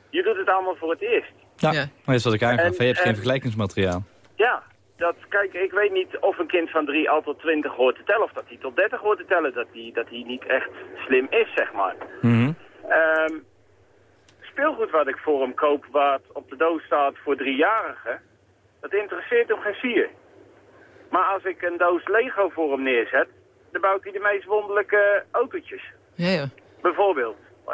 Je doet het allemaal voor het eerst. Ja, maar dat is wat ik aangaf. Je hebt geen vergelijkingsmateriaal. Ja, dat, kijk, ik weet niet of een kind van 3 al tot 20 hoort te tellen... of dat hij tot 30 hoort te tellen, dat hij, dat hij niet echt slim is, zeg maar. Mm -hmm. um, speelgoed wat ik voor hem koop, wat op de doos staat voor driejarigen... dat interesseert hem geen zier. Maar als ik een doos Lego voor hem neerzet dan bouwt hij de meest wonderlijke autootjes. Ja, ja. Bijvoorbeeld. Uh,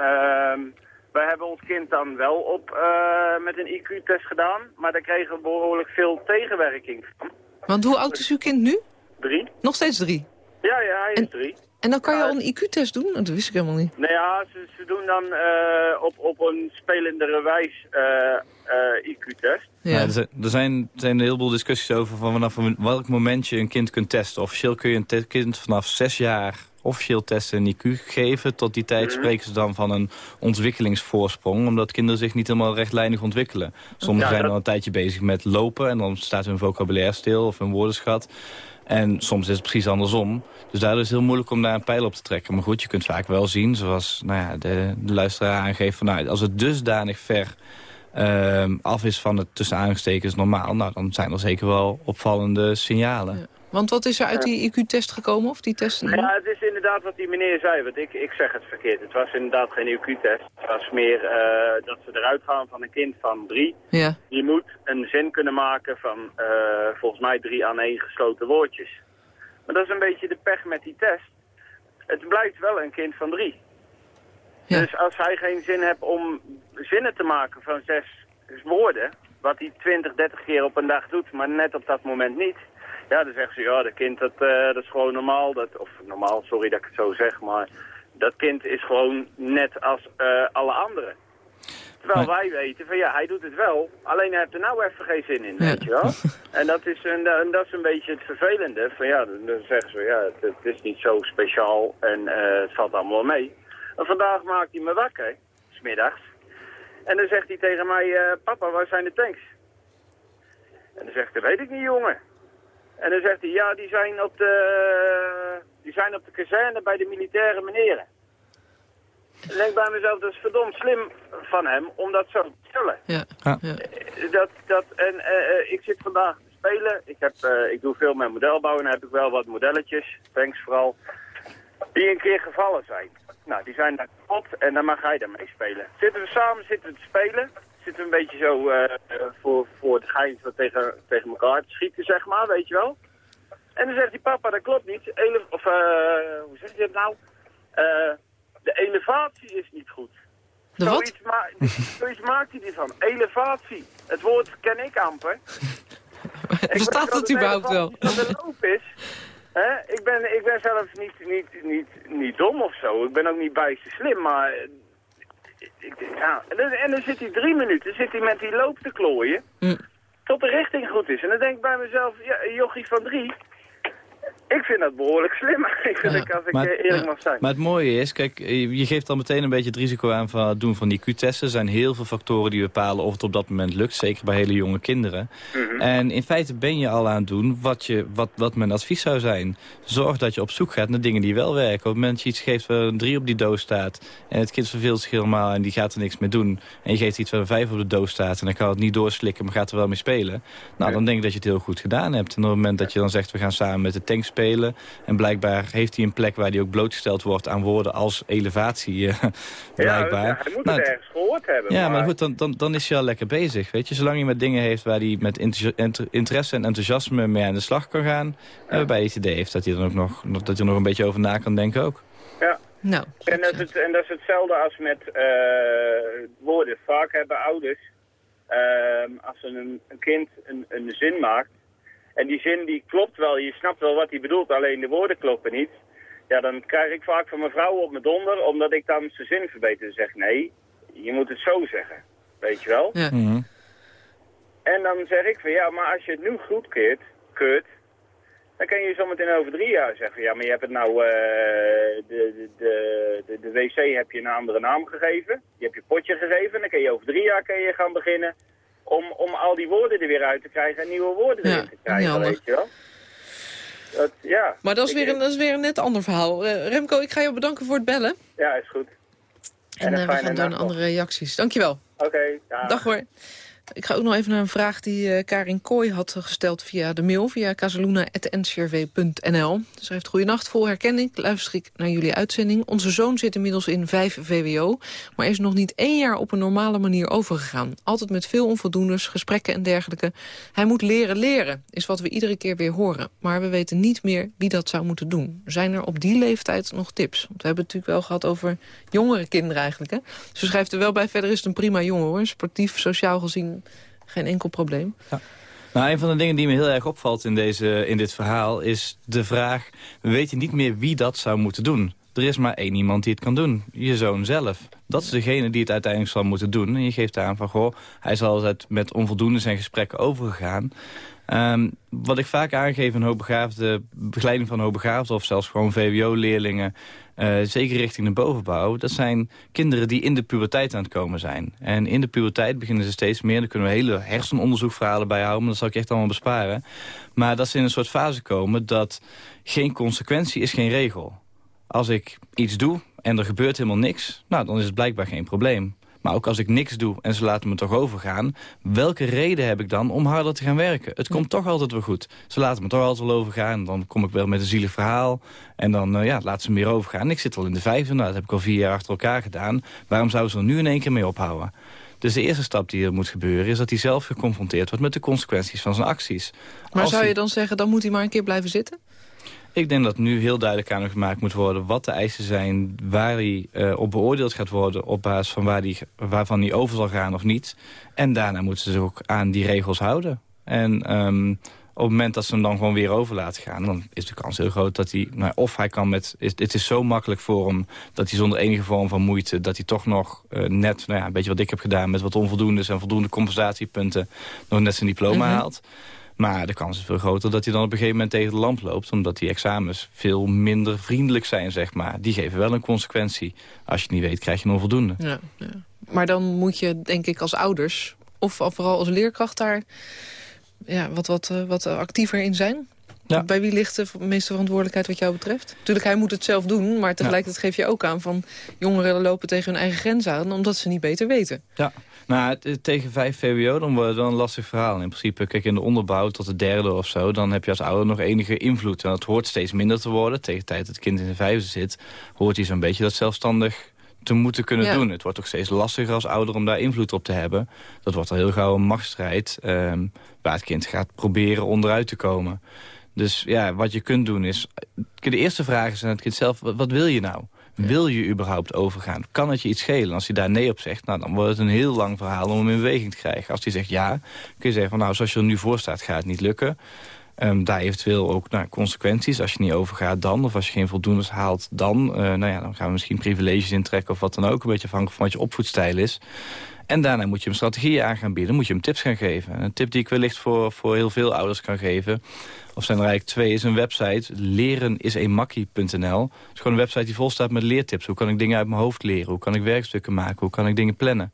wij hebben ons kind dan wel op uh, met een IQ-test gedaan, maar daar kregen we behoorlijk veel tegenwerking van. Want hoe oud is uw kind nu? Drie. Nog steeds drie? Ja, ja, hij is drie. En dan kan je al een IQ-test doen? Dat wist ik helemaal niet. Nou ja, ze, ze doen dan uh, op, op een spelendere wijs uh, IQ-test. Ja. ja. er, zijn, er zijn een heleboel discussies over van vanaf welk moment je een kind kunt testen. Officieel kun je een kind vanaf zes jaar officieel testen een IQ geven. Tot die tijd spreken ze dan van een ontwikkelingsvoorsprong. Omdat kinderen zich niet helemaal rechtlijnig ontwikkelen. Sommigen ja, zijn al een tijdje bezig met lopen. En dan staat hun vocabulaire stil of hun woordenschat. En soms is het precies andersom. Dus daardoor is het heel moeilijk om daar een pijl op te trekken. Maar goed, je kunt vaak wel zien, zoals nou ja, de, luisteraar aangeeft... Van, nou, als het dusdanig ver uh, af is van het tussen aangestekens normaal... Nou, dan zijn er zeker wel opvallende signalen. Want wat is er uit die IQ-test gekomen? Of die test? Ja, het is inderdaad wat die meneer zei. Want ik, ik zeg het verkeerd. Het was inderdaad geen IQ-test. Het was meer uh, dat ze eruit gaan van een kind van drie. Ja. Die moet een zin kunnen maken van uh, volgens mij drie aan één gesloten woordjes. Maar dat is een beetje de pech met die test. Het blijkt wel een kind van drie. Ja. Dus als hij geen zin heeft om zinnen te maken van zes woorden... wat hij 20, 30 keer op een dag doet, maar net op dat moment niet... Ja, dan zeggen ze, ja, dat kind, dat, uh, dat is gewoon normaal. Dat, of normaal, sorry dat ik het zo zeg, maar dat kind is gewoon net als uh, alle anderen. Terwijl wij weten van ja, hij doet het wel, alleen hij heeft er nou even geen zin in, weet je wel. En dat is, een, en dat is een beetje het vervelende. Van ja, dan zeggen ze ja, het, het is niet zo speciaal en uh, het valt allemaal mee. En vandaag maakt hij me wakker, smiddags. En dan zegt hij tegen mij, papa, waar zijn de tanks? En dan zegt hij, weet ik niet jongen. En dan zegt hij, ja, die zijn op de, die zijn op de kazerne bij de militaire meneren. Dan denk ik bij mezelf, dat is verdomd slim van hem om dat zo te stellen. Ja. ja. Dat, dat, en uh, ik zit vandaag te spelen. Ik, heb, uh, ik doe veel met modelbouwen en dan heb ik wel wat modelletjes, tanks vooral, die een keer gevallen zijn. Nou, die zijn daar kapot en dan mag hij daarmee spelen. Zitten we samen, zitten we te spelen zitten een beetje zo uh, voor, voor het gein tegen, tegen elkaar te schieten, zeg maar, weet je wel. En dan zegt hij, papa, dat klopt niet. Ele of, uh, hoe zeg je het nou? Uh, de elevatie is niet goed. De zoiets, ma zoiets maakt hij ervan. Elevatie. Het woord ken ik amper. Bestaat dat überhaupt wel? Dat een loop is. Hè? Ik, ben, ik ben zelf niet, niet, niet, niet dom of zo. Ik ben ook niet bijster slim, maar ik, ja, en dan, en dan zit hij drie minuten zit hij met die loop te klooien. Mm. Tot de richting goed is. En dan denk ik bij mezelf, ja, jochie van drie, ik vind dat behoorlijk slim eigenlijk, ja, als ik maar, eerlijk mag zijn. Maar het mooie is, kijk, je geeft al meteen een beetje het risico aan van het doen van die Q-testen. Er zijn heel veel factoren die bepalen of het op dat moment lukt, zeker bij hele jonge kinderen. Mm -hmm. En in feite ben je al aan het doen wat, je, wat, wat mijn advies zou zijn. Zorg dat je op zoek gaat naar dingen die wel werken. Op het moment dat je iets geeft waar een drie op die doos staat en het kind verveelt zich helemaal en die gaat er niks mee doen. En je geeft iets waar een vijf op de doos staat en dan kan het niet doorslikken, maar gaat er wel mee spelen. Nou, dan denk ik dat je het heel goed gedaan hebt. En op het moment dat je dan zegt, we gaan samen met de tank spelen en blijkbaar heeft hij een plek waar hij ook blootgesteld wordt aan woorden als elevatie. Uh, blijkbaar. Ja, hij moet nou, het ergens gehoord hebben. Ja, maar, maar goed, dan, dan, dan is hij al lekker bezig. Weet je? Zolang hij met dingen heeft waar hij met interesse en enthousiasme mee aan de slag kan gaan. Ja. En waarbij hij het idee heeft dat hij er ook nog, dat hij er nog een beetje over na kan denken ook. Ja. Nou, en, dat is het, en dat is hetzelfde als met uh, woorden. Vaak hebben ouders, uh, als een, een kind een, een zin maakt, en die zin die klopt wel, je snapt wel wat hij bedoelt, alleen de woorden kloppen niet. Ja, dan krijg ik vaak van mijn vrouw op mijn donder, omdat ik dan zijn zin verbeter. zeg nee, je moet het zo zeggen. Weet je wel? Ja. Mm -hmm. En dan zeg ik van ja, maar als je het nu goed keert, keurt, dan kan je zometeen over drie jaar zeggen. Ja, maar je hebt het nou, uh, de, de, de, de, wc heb je een andere naam gegeven. Je hebt je potje gegeven. Dan kan je over drie jaar kan je gaan beginnen om, om al die woorden er weer uit te krijgen en nieuwe woorden ja, erin te krijgen, weet je wel. Dat, ja. Maar dat is, weer een, dat is weer een net ander verhaal. Uh, Remco, ik ga je bedanken voor het bellen. Ja, is goed. En, en uh, we gaan door naar andere reacties. Dankjewel. Oké, okay, dag. dag hoor. Ik ga ook nog even naar een vraag die uh, Karin Kooi had gesteld via de mail... via casaluna.ncrv.nl. Ze schrijft, goedenacht, vol herkenning. Luister ik naar jullie uitzending. Onze zoon zit inmiddels in 5 VWO... maar is nog niet één jaar op een normale manier overgegaan. Altijd met veel onvoldoendes, gesprekken en dergelijke. Hij moet leren leren, is wat we iedere keer weer horen. Maar we weten niet meer wie dat zou moeten doen. Zijn er op die leeftijd nog tips? Want we hebben het natuurlijk wel gehad over jongere kinderen eigenlijk. Hè? Ze schrijft er wel bij, verder is het een prima jongen hoor. Sportief, sociaal gezien geen enkel probleem. Ja. Nou, een van de dingen die me heel erg opvalt in, deze, in dit verhaal... is de vraag, we weten niet meer wie dat zou moeten doen. Er is maar één iemand die het kan doen, je zoon zelf. Dat is degene die het uiteindelijk zal moeten doen. En je geeft aan van, goh, hij zal altijd met onvoldoende zijn gesprekken overgegaan. Um, wat ik vaak aangeef in hoogbegaafde, begeleiding van hoogbegaafden... of zelfs gewoon VWO-leerlingen, uh, zeker richting de bovenbouw... dat zijn kinderen die in de puberteit aan het komen zijn. En in de puberteit beginnen ze steeds meer... daar kunnen we hele hersenonderzoekverhalen bij houden... maar dat zal ik echt allemaal besparen. Maar dat ze in een soort fase komen dat geen consequentie is geen regel. Als ik iets doe en er gebeurt helemaal niks... nou, dan is het blijkbaar geen probleem. Maar ook als ik niks doe en ze laten me toch overgaan... welke reden heb ik dan om harder te gaan werken? Het komt toch altijd wel goed. Ze laten me toch altijd wel overgaan. Dan kom ik wel met een zielig verhaal. En dan uh, ja, laten ze meer overgaan. Ik zit al in de vijfde, nou, dat heb ik al vier jaar achter elkaar gedaan. Waarom zouden ze er nu in één keer mee ophouden? Dus de eerste stap die er moet gebeuren... is dat hij zelf geconfronteerd wordt met de consequenties van zijn acties. Maar zou je dan zeggen, dan moet hij maar een keer blijven zitten? Ik denk dat nu heel duidelijk aan hem gemaakt moet worden... wat de eisen zijn, waar hij uh, op beoordeeld gaat worden... op basis van waar die, waarvan hij over zal gaan of niet. En daarna moeten ze zich ook aan die regels houden. En um, op het moment dat ze hem dan gewoon weer over laten gaan... dan is de kans heel groot dat hij... Nou, of hij kan met... Is, het is zo makkelijk voor hem dat hij zonder enige vorm van moeite... dat hij toch nog uh, net, nou ja, een beetje wat ik heb gedaan... met wat onvoldoendes en voldoende compensatiepunten... nog net zijn diploma mm -hmm. haalt. Maar de kans is veel groter dat hij dan op een gegeven moment tegen de lamp loopt... omdat die examens veel minder vriendelijk zijn, zeg maar. Die geven wel een consequentie. Als je het niet weet, krijg je een onvoldoende. Ja, ja. Maar dan moet je, denk ik, als ouders... of vooral als leerkracht daar ja, wat, wat, uh, wat actiever in zijn? Ja. Bij wie ligt de meeste verantwoordelijkheid wat jou betreft? Natuurlijk, hij moet het zelf doen, maar tegelijkertijd geef je ook aan van... jongeren lopen tegen hun eigen grens aan, omdat ze niet beter weten. Ja, nou, tegen 5 VWO dan wordt het wel een lastig verhaal. In principe, kijk, in de onderbouw tot de derde of zo... dan heb je als ouder nog enige invloed. En dat hoort steeds minder te worden. Tegen de tijd dat het kind in de vijfde zit... hoort hij zo'n beetje dat zelfstandig te moeten kunnen ja. doen. Het wordt ook steeds lastiger als ouder om daar invloed op te hebben. Dat wordt al heel gauw een machtsstrijd... Um, waar het kind gaat proberen onderuit te komen. Dus ja, wat je kunt doen is... De eerste vraag is aan het kind zelf, wat, wat wil je nou? Ja. Wil je überhaupt overgaan? Kan het je iets schelen? Als hij daar nee op zegt, nou, dan wordt het een heel lang verhaal om hem in beweging te krijgen. Als hij zegt ja, kun je zeggen van nou, zoals je er nu voor staat, gaat het niet lukken. Um, daar eventueel ook nou, consequenties. Als je niet overgaat dan, of als je geen voldoendes haalt dan. Uh, nou ja, dan gaan we misschien privileges intrekken of wat dan ook. Een beetje afhankelijk van wat je opvoedstijl is. En daarna moet je hem strategieën aan gaan bieden. Moet je hem tips gaan geven. En een tip die ik wellicht voor, voor heel veel ouders kan geven... of zijn er eigenlijk twee, is een website. lereniseenmakkie.nl. Het is gewoon een website die vol staat met leertips. Hoe kan ik dingen uit mijn hoofd leren? Hoe kan ik werkstukken maken? Hoe kan ik dingen plannen?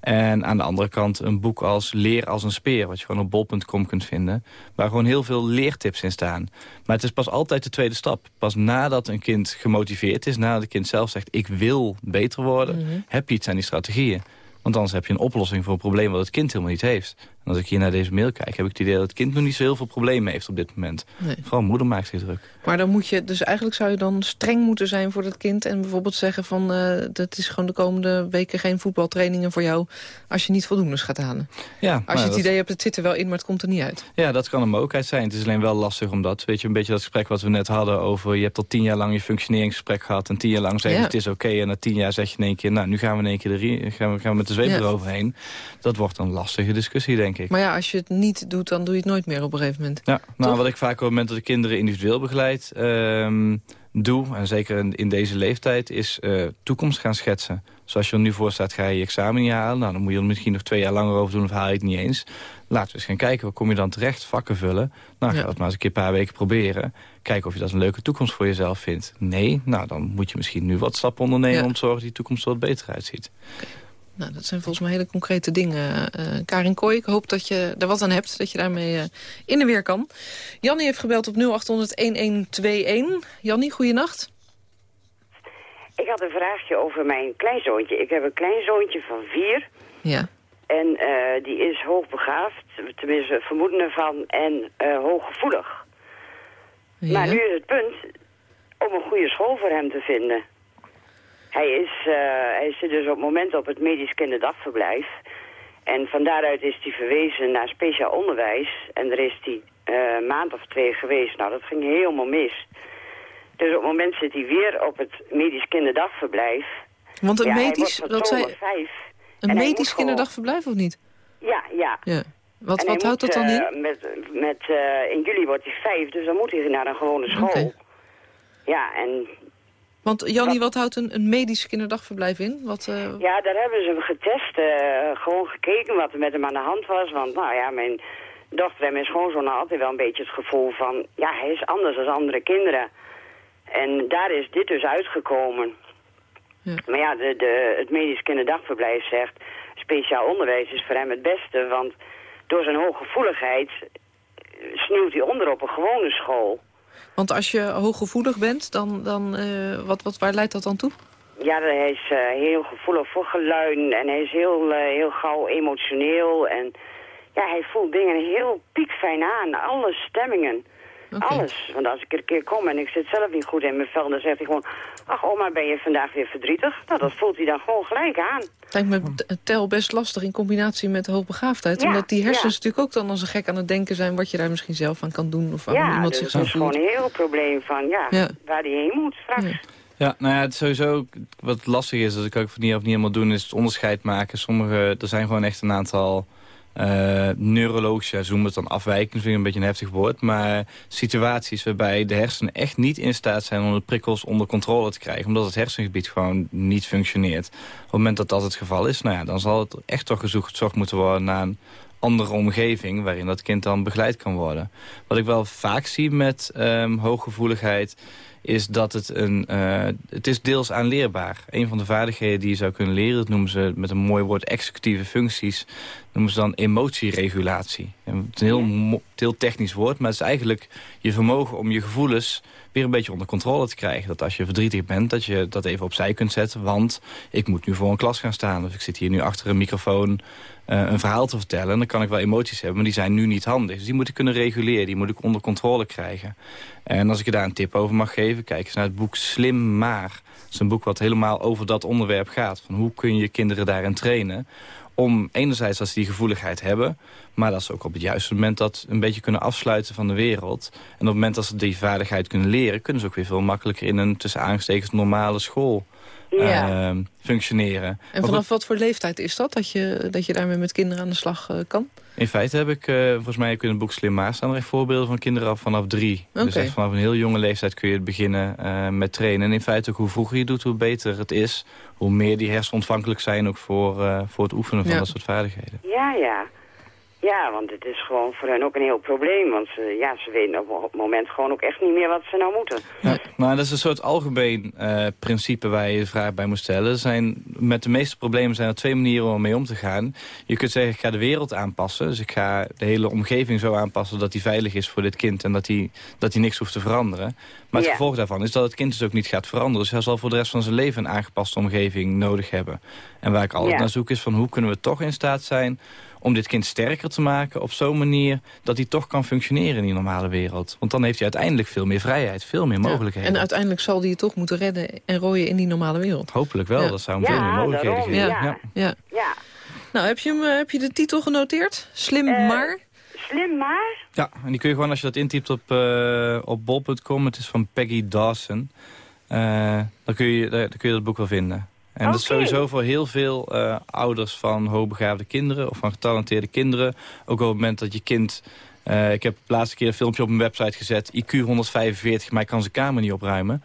En aan de andere kant een boek als Leer als een speer... wat je gewoon op bol.com kunt vinden... waar gewoon heel veel leertips in staan. Maar het is pas altijd de tweede stap. Pas nadat een kind gemotiveerd is... nadat het kind zelf zegt, ik wil beter worden... Mm -hmm. heb je iets aan die strategieën. Want anders heb je een oplossing voor een probleem wat het kind helemaal niet heeft. En als ik hier naar deze mail kijk, heb ik het idee dat het kind nog niet zo heel veel problemen heeft op dit moment. Nee. Vooral moeder maakt zich druk. Maar dan moet je, dus eigenlijk zou je dan streng moeten zijn voor dat kind en bijvoorbeeld zeggen van, uh, dat is gewoon de komende weken geen voetbaltrainingen voor jou als je niet voldoende gaat halen. Ja, als je het dat... idee hebt, het zit er wel in, maar het komt er niet uit. Ja, dat kan een mogelijkheid zijn. Het is alleen wel lastig omdat, weet je, een beetje dat gesprek wat we net hadden over, je hebt al tien jaar lang je functioneringsgesprek gehad en tien jaar lang zeg je ja. het is oké okay, en na tien jaar zeg je in één keer, nou nu gaan we in één keer de, gaan we, gaan we met de zweep ja. eroverheen. Dat wordt een lastige discussie, denk ik. Maar ja, als je het niet doet, dan doe je het nooit meer op een gegeven moment. Ja, nou, Toch? wat ik vaak op het moment dat ik kinderen individueel begeleid uh, doe... en zeker in, in deze leeftijd, is uh, toekomst gaan schetsen. Zoals je er nu voor staat, ga je je examen niet halen. Nou, dan moet je er misschien nog twee jaar langer over doen of haal je het niet eens. Laten we eens gaan kijken, waar kom je dan terecht? Vakken vullen. Nou, ga ja. dat maar eens een keer een paar weken proberen. Kijken of je dat een leuke toekomst voor jezelf vindt. Nee, nou, dan moet je misschien nu wat stappen ondernemen... Ja. om te zorgen dat die toekomst er wat beter uitziet. Okay. Nou, dat zijn volgens mij hele concrete dingen. Uh, Karin Kooi, ik hoop dat je er wat aan hebt, dat je daarmee uh, in de weer kan. Jannie heeft gebeld op 0800-1121. Jannie, goeienacht. Ik had een vraagje over mijn kleinzoontje. Ik heb een kleinzoontje van vier. Ja. En uh, die is hoogbegaafd, tenminste vermoeden ervan, en hooggevoelig. Ja. Maar nu is het punt om een goede school voor hem te vinden. Hij, is, uh, hij zit dus op het moment op het medisch kinderdagverblijf. En van daaruit is hij verwezen naar speciaal onderwijs. En er is hij uh, een maand of twee geweest. Nou, dat ging helemaal mis. Dus op het moment zit hij weer op het medisch kinderdagverblijf. Want een ja, medisch... Wat zei, vijf. Een medisch kinderdagverblijf of niet? Ja, ja. ja. Wat, wat houdt dat dan in? Uh, met, met, uh, in juli wordt hij vijf, dus dan moet hij naar een gewone school. Okay. Ja, en want Jannie, wat houdt een, een medisch kinderdagverblijf in? Wat, uh... Ja, daar hebben ze hem getest. Uh, gewoon gekeken wat er met hem aan de hand was. Want nou ja, mijn dochter en mijn schoonzoon hadden altijd wel een beetje het gevoel van... ja, hij is anders dan andere kinderen. En daar is dit dus uitgekomen. Ja. Maar ja, de, de, het medisch kinderdagverblijf zegt... speciaal onderwijs is voor hem het beste, want door zijn hooggevoeligheid sneeuwt hij onder op een gewone school. Want als je hooggevoelig bent, dan, dan uh, wat, wat, waar leidt dat dan toe? Ja, hij is heel gevoelig voor geluiden en hij is heel, heel gauw emotioneel. En ja, hij voelt dingen heel piekfijn aan, alle stemmingen. Alles. Want als ik er een keer kom en ik zit zelf niet goed in mijn vel... dan zegt hij gewoon... Ach, oma, ben je vandaag weer verdrietig? Nou, dat voelt hij dan gewoon gelijk aan. Lijkt me tel best lastig in combinatie met hoogbegaafdheid. Ja, omdat die hersens natuurlijk ook dan als een gek aan het denken zijn... wat je daar misschien zelf aan kan doen of aan iemand dus zich zo voelt. Ja, dat is gewoon een heel probleem van ja, waar die heen moet straks. Ja, nou ja, het sowieso wat lastig is, dat ik ook niet of niet helemaal doen, is het onderscheid maken. Sommige, er zijn gewoon echt een aantal uh, neurologisch, ja, het dan afwijking, vind ik een beetje een heftig woord. Maar situaties waarbij de hersenen echt niet in staat zijn om de prikkels onder controle te krijgen. Omdat het hersengebied gewoon niet functioneert. Op het moment dat dat het geval is, nou ja, dan zal het echt toch gezocht moeten worden naar een andere omgeving waarin dat kind dan begeleid kan worden. Wat ik wel vaak zie met um, hooggevoeligheid is dat het een... Uh, het is deels aanleerbaar. Een van de vaardigheden die je zou kunnen leren... dat noemen ze met een mooi woord executieve functies... noemen ze dan emotieregulatie. het is een heel, heel technisch woord... maar het is eigenlijk je vermogen om je gevoelens weer een beetje onder controle te krijgen. Dat als je verdrietig bent, dat je dat even opzij kunt zetten. Want ik moet nu voor een klas gaan staan. Of ik zit hier nu achter een microfoon uh, een verhaal te vertellen. En dan kan ik wel emoties hebben, maar die zijn nu niet handig. Dus die moet ik kunnen reguleren, die moet ik onder controle krijgen. En als ik je daar een tip over mag geven, kijk eens naar het boek Slim Maar. Dat is een boek wat helemaal over dat onderwerp gaat. Van hoe kun je kinderen daarin trainen om enerzijds dat ze die gevoeligheid hebben... maar dat ze ook op het juiste moment dat een beetje kunnen afsluiten van de wereld. En op het moment dat ze die vaardigheid kunnen leren... kunnen ze ook weer veel makkelijker in een tussen aangestekens normale school ja. Ehm, functioneren. En vanaf wat voor leeftijd is dat, dat je, dat je daarmee met kinderen aan de slag uh, kan? In feite heb ik, uh, volgens mij in het boek Slim Maar staan er echt voorbeelden van kinderen af vanaf drie. Dus echt vanaf een heel jonge leeftijd kun je beginnen uh, met trainen. En in feite ook hoe vroeger je doet, hoe beter het is. Hoe meer die hersenontvankelijk zijn ook voor, voor het oefenen van dat soort vaardigheden. Ja, ja. Ja, want het is gewoon voor hen ook een heel probleem. Want ze, ja, ze weten op het moment gewoon ook echt niet meer wat ze nou moeten. Ja, maar dat is een soort algemeen uh, principe waar je de vraag bij moet stellen. Zijn, met de meeste problemen zijn er twee manieren om mee om te gaan. Je kunt zeggen, ik ga de wereld aanpassen. Dus ik ga de hele omgeving zo aanpassen dat die veilig is voor dit kind. En dat hij dat niks hoeft te veranderen. Maar het gevolg daarvan is dat het kind dus ook niet gaat veranderen. Dus hij zal voor de rest van zijn leven een aangepaste omgeving nodig hebben. En waar ik altijd naar zoek is van hoe kunnen we toch in staat zijn om dit kind sterker te maken op zo'n manier dat hij toch kan functioneren in die normale wereld. Want dan heeft hij uiteindelijk veel meer vrijheid, veel meer mogelijkheden. en uiteindelijk zal hij je toch moeten redden en rooien in die normale wereld. Hopelijk wel, dat zou hem veel meer mogelijkheden geven. Ja. Ja. Ja. Nou, heb je, hem, eh, heb je de titel genoteerd? Slim uh, maar? Slim maar? Ja, en die kun je gewoon als je dat intypt op, uh, op bol.com. Het is van Peggy Dawson. Uh, dan, kun je, dan kun je dat boek wel vinden. En dat is sowieso voor heel veel uh, ouders van hoogbegaafde kinderen... of van getalenteerde kinderen. Ook op het moment dat je kind... Uh, ik heb de laatste keer een filmpje op mijn website gezet... IQ 145, maar ik kan zijn kamer niet opruimen.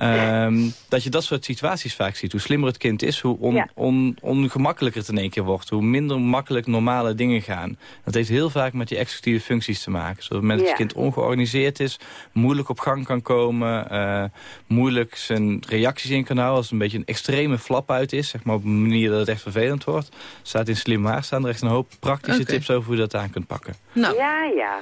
Um, dat je dat soort situaties vaak ziet. Hoe slimmer het kind is, hoe on, on, ongemakkelijker het in één keer wordt. Hoe minder makkelijk normale dingen gaan. Dat heeft heel vaak met die executieve functies te maken. Zodat het moment dat het kind ongeorganiseerd is, moeilijk op gang kan komen. Uh, moeilijk zijn reacties in kan houden. Als het een beetje een extreme flap uit is. Zeg maar op een manier dat het echt vervelend wordt. Staat in Slim Maar staan er echt een hoop praktische tips over hoe je dat aan kunt pakken. Nou. Ja, ja.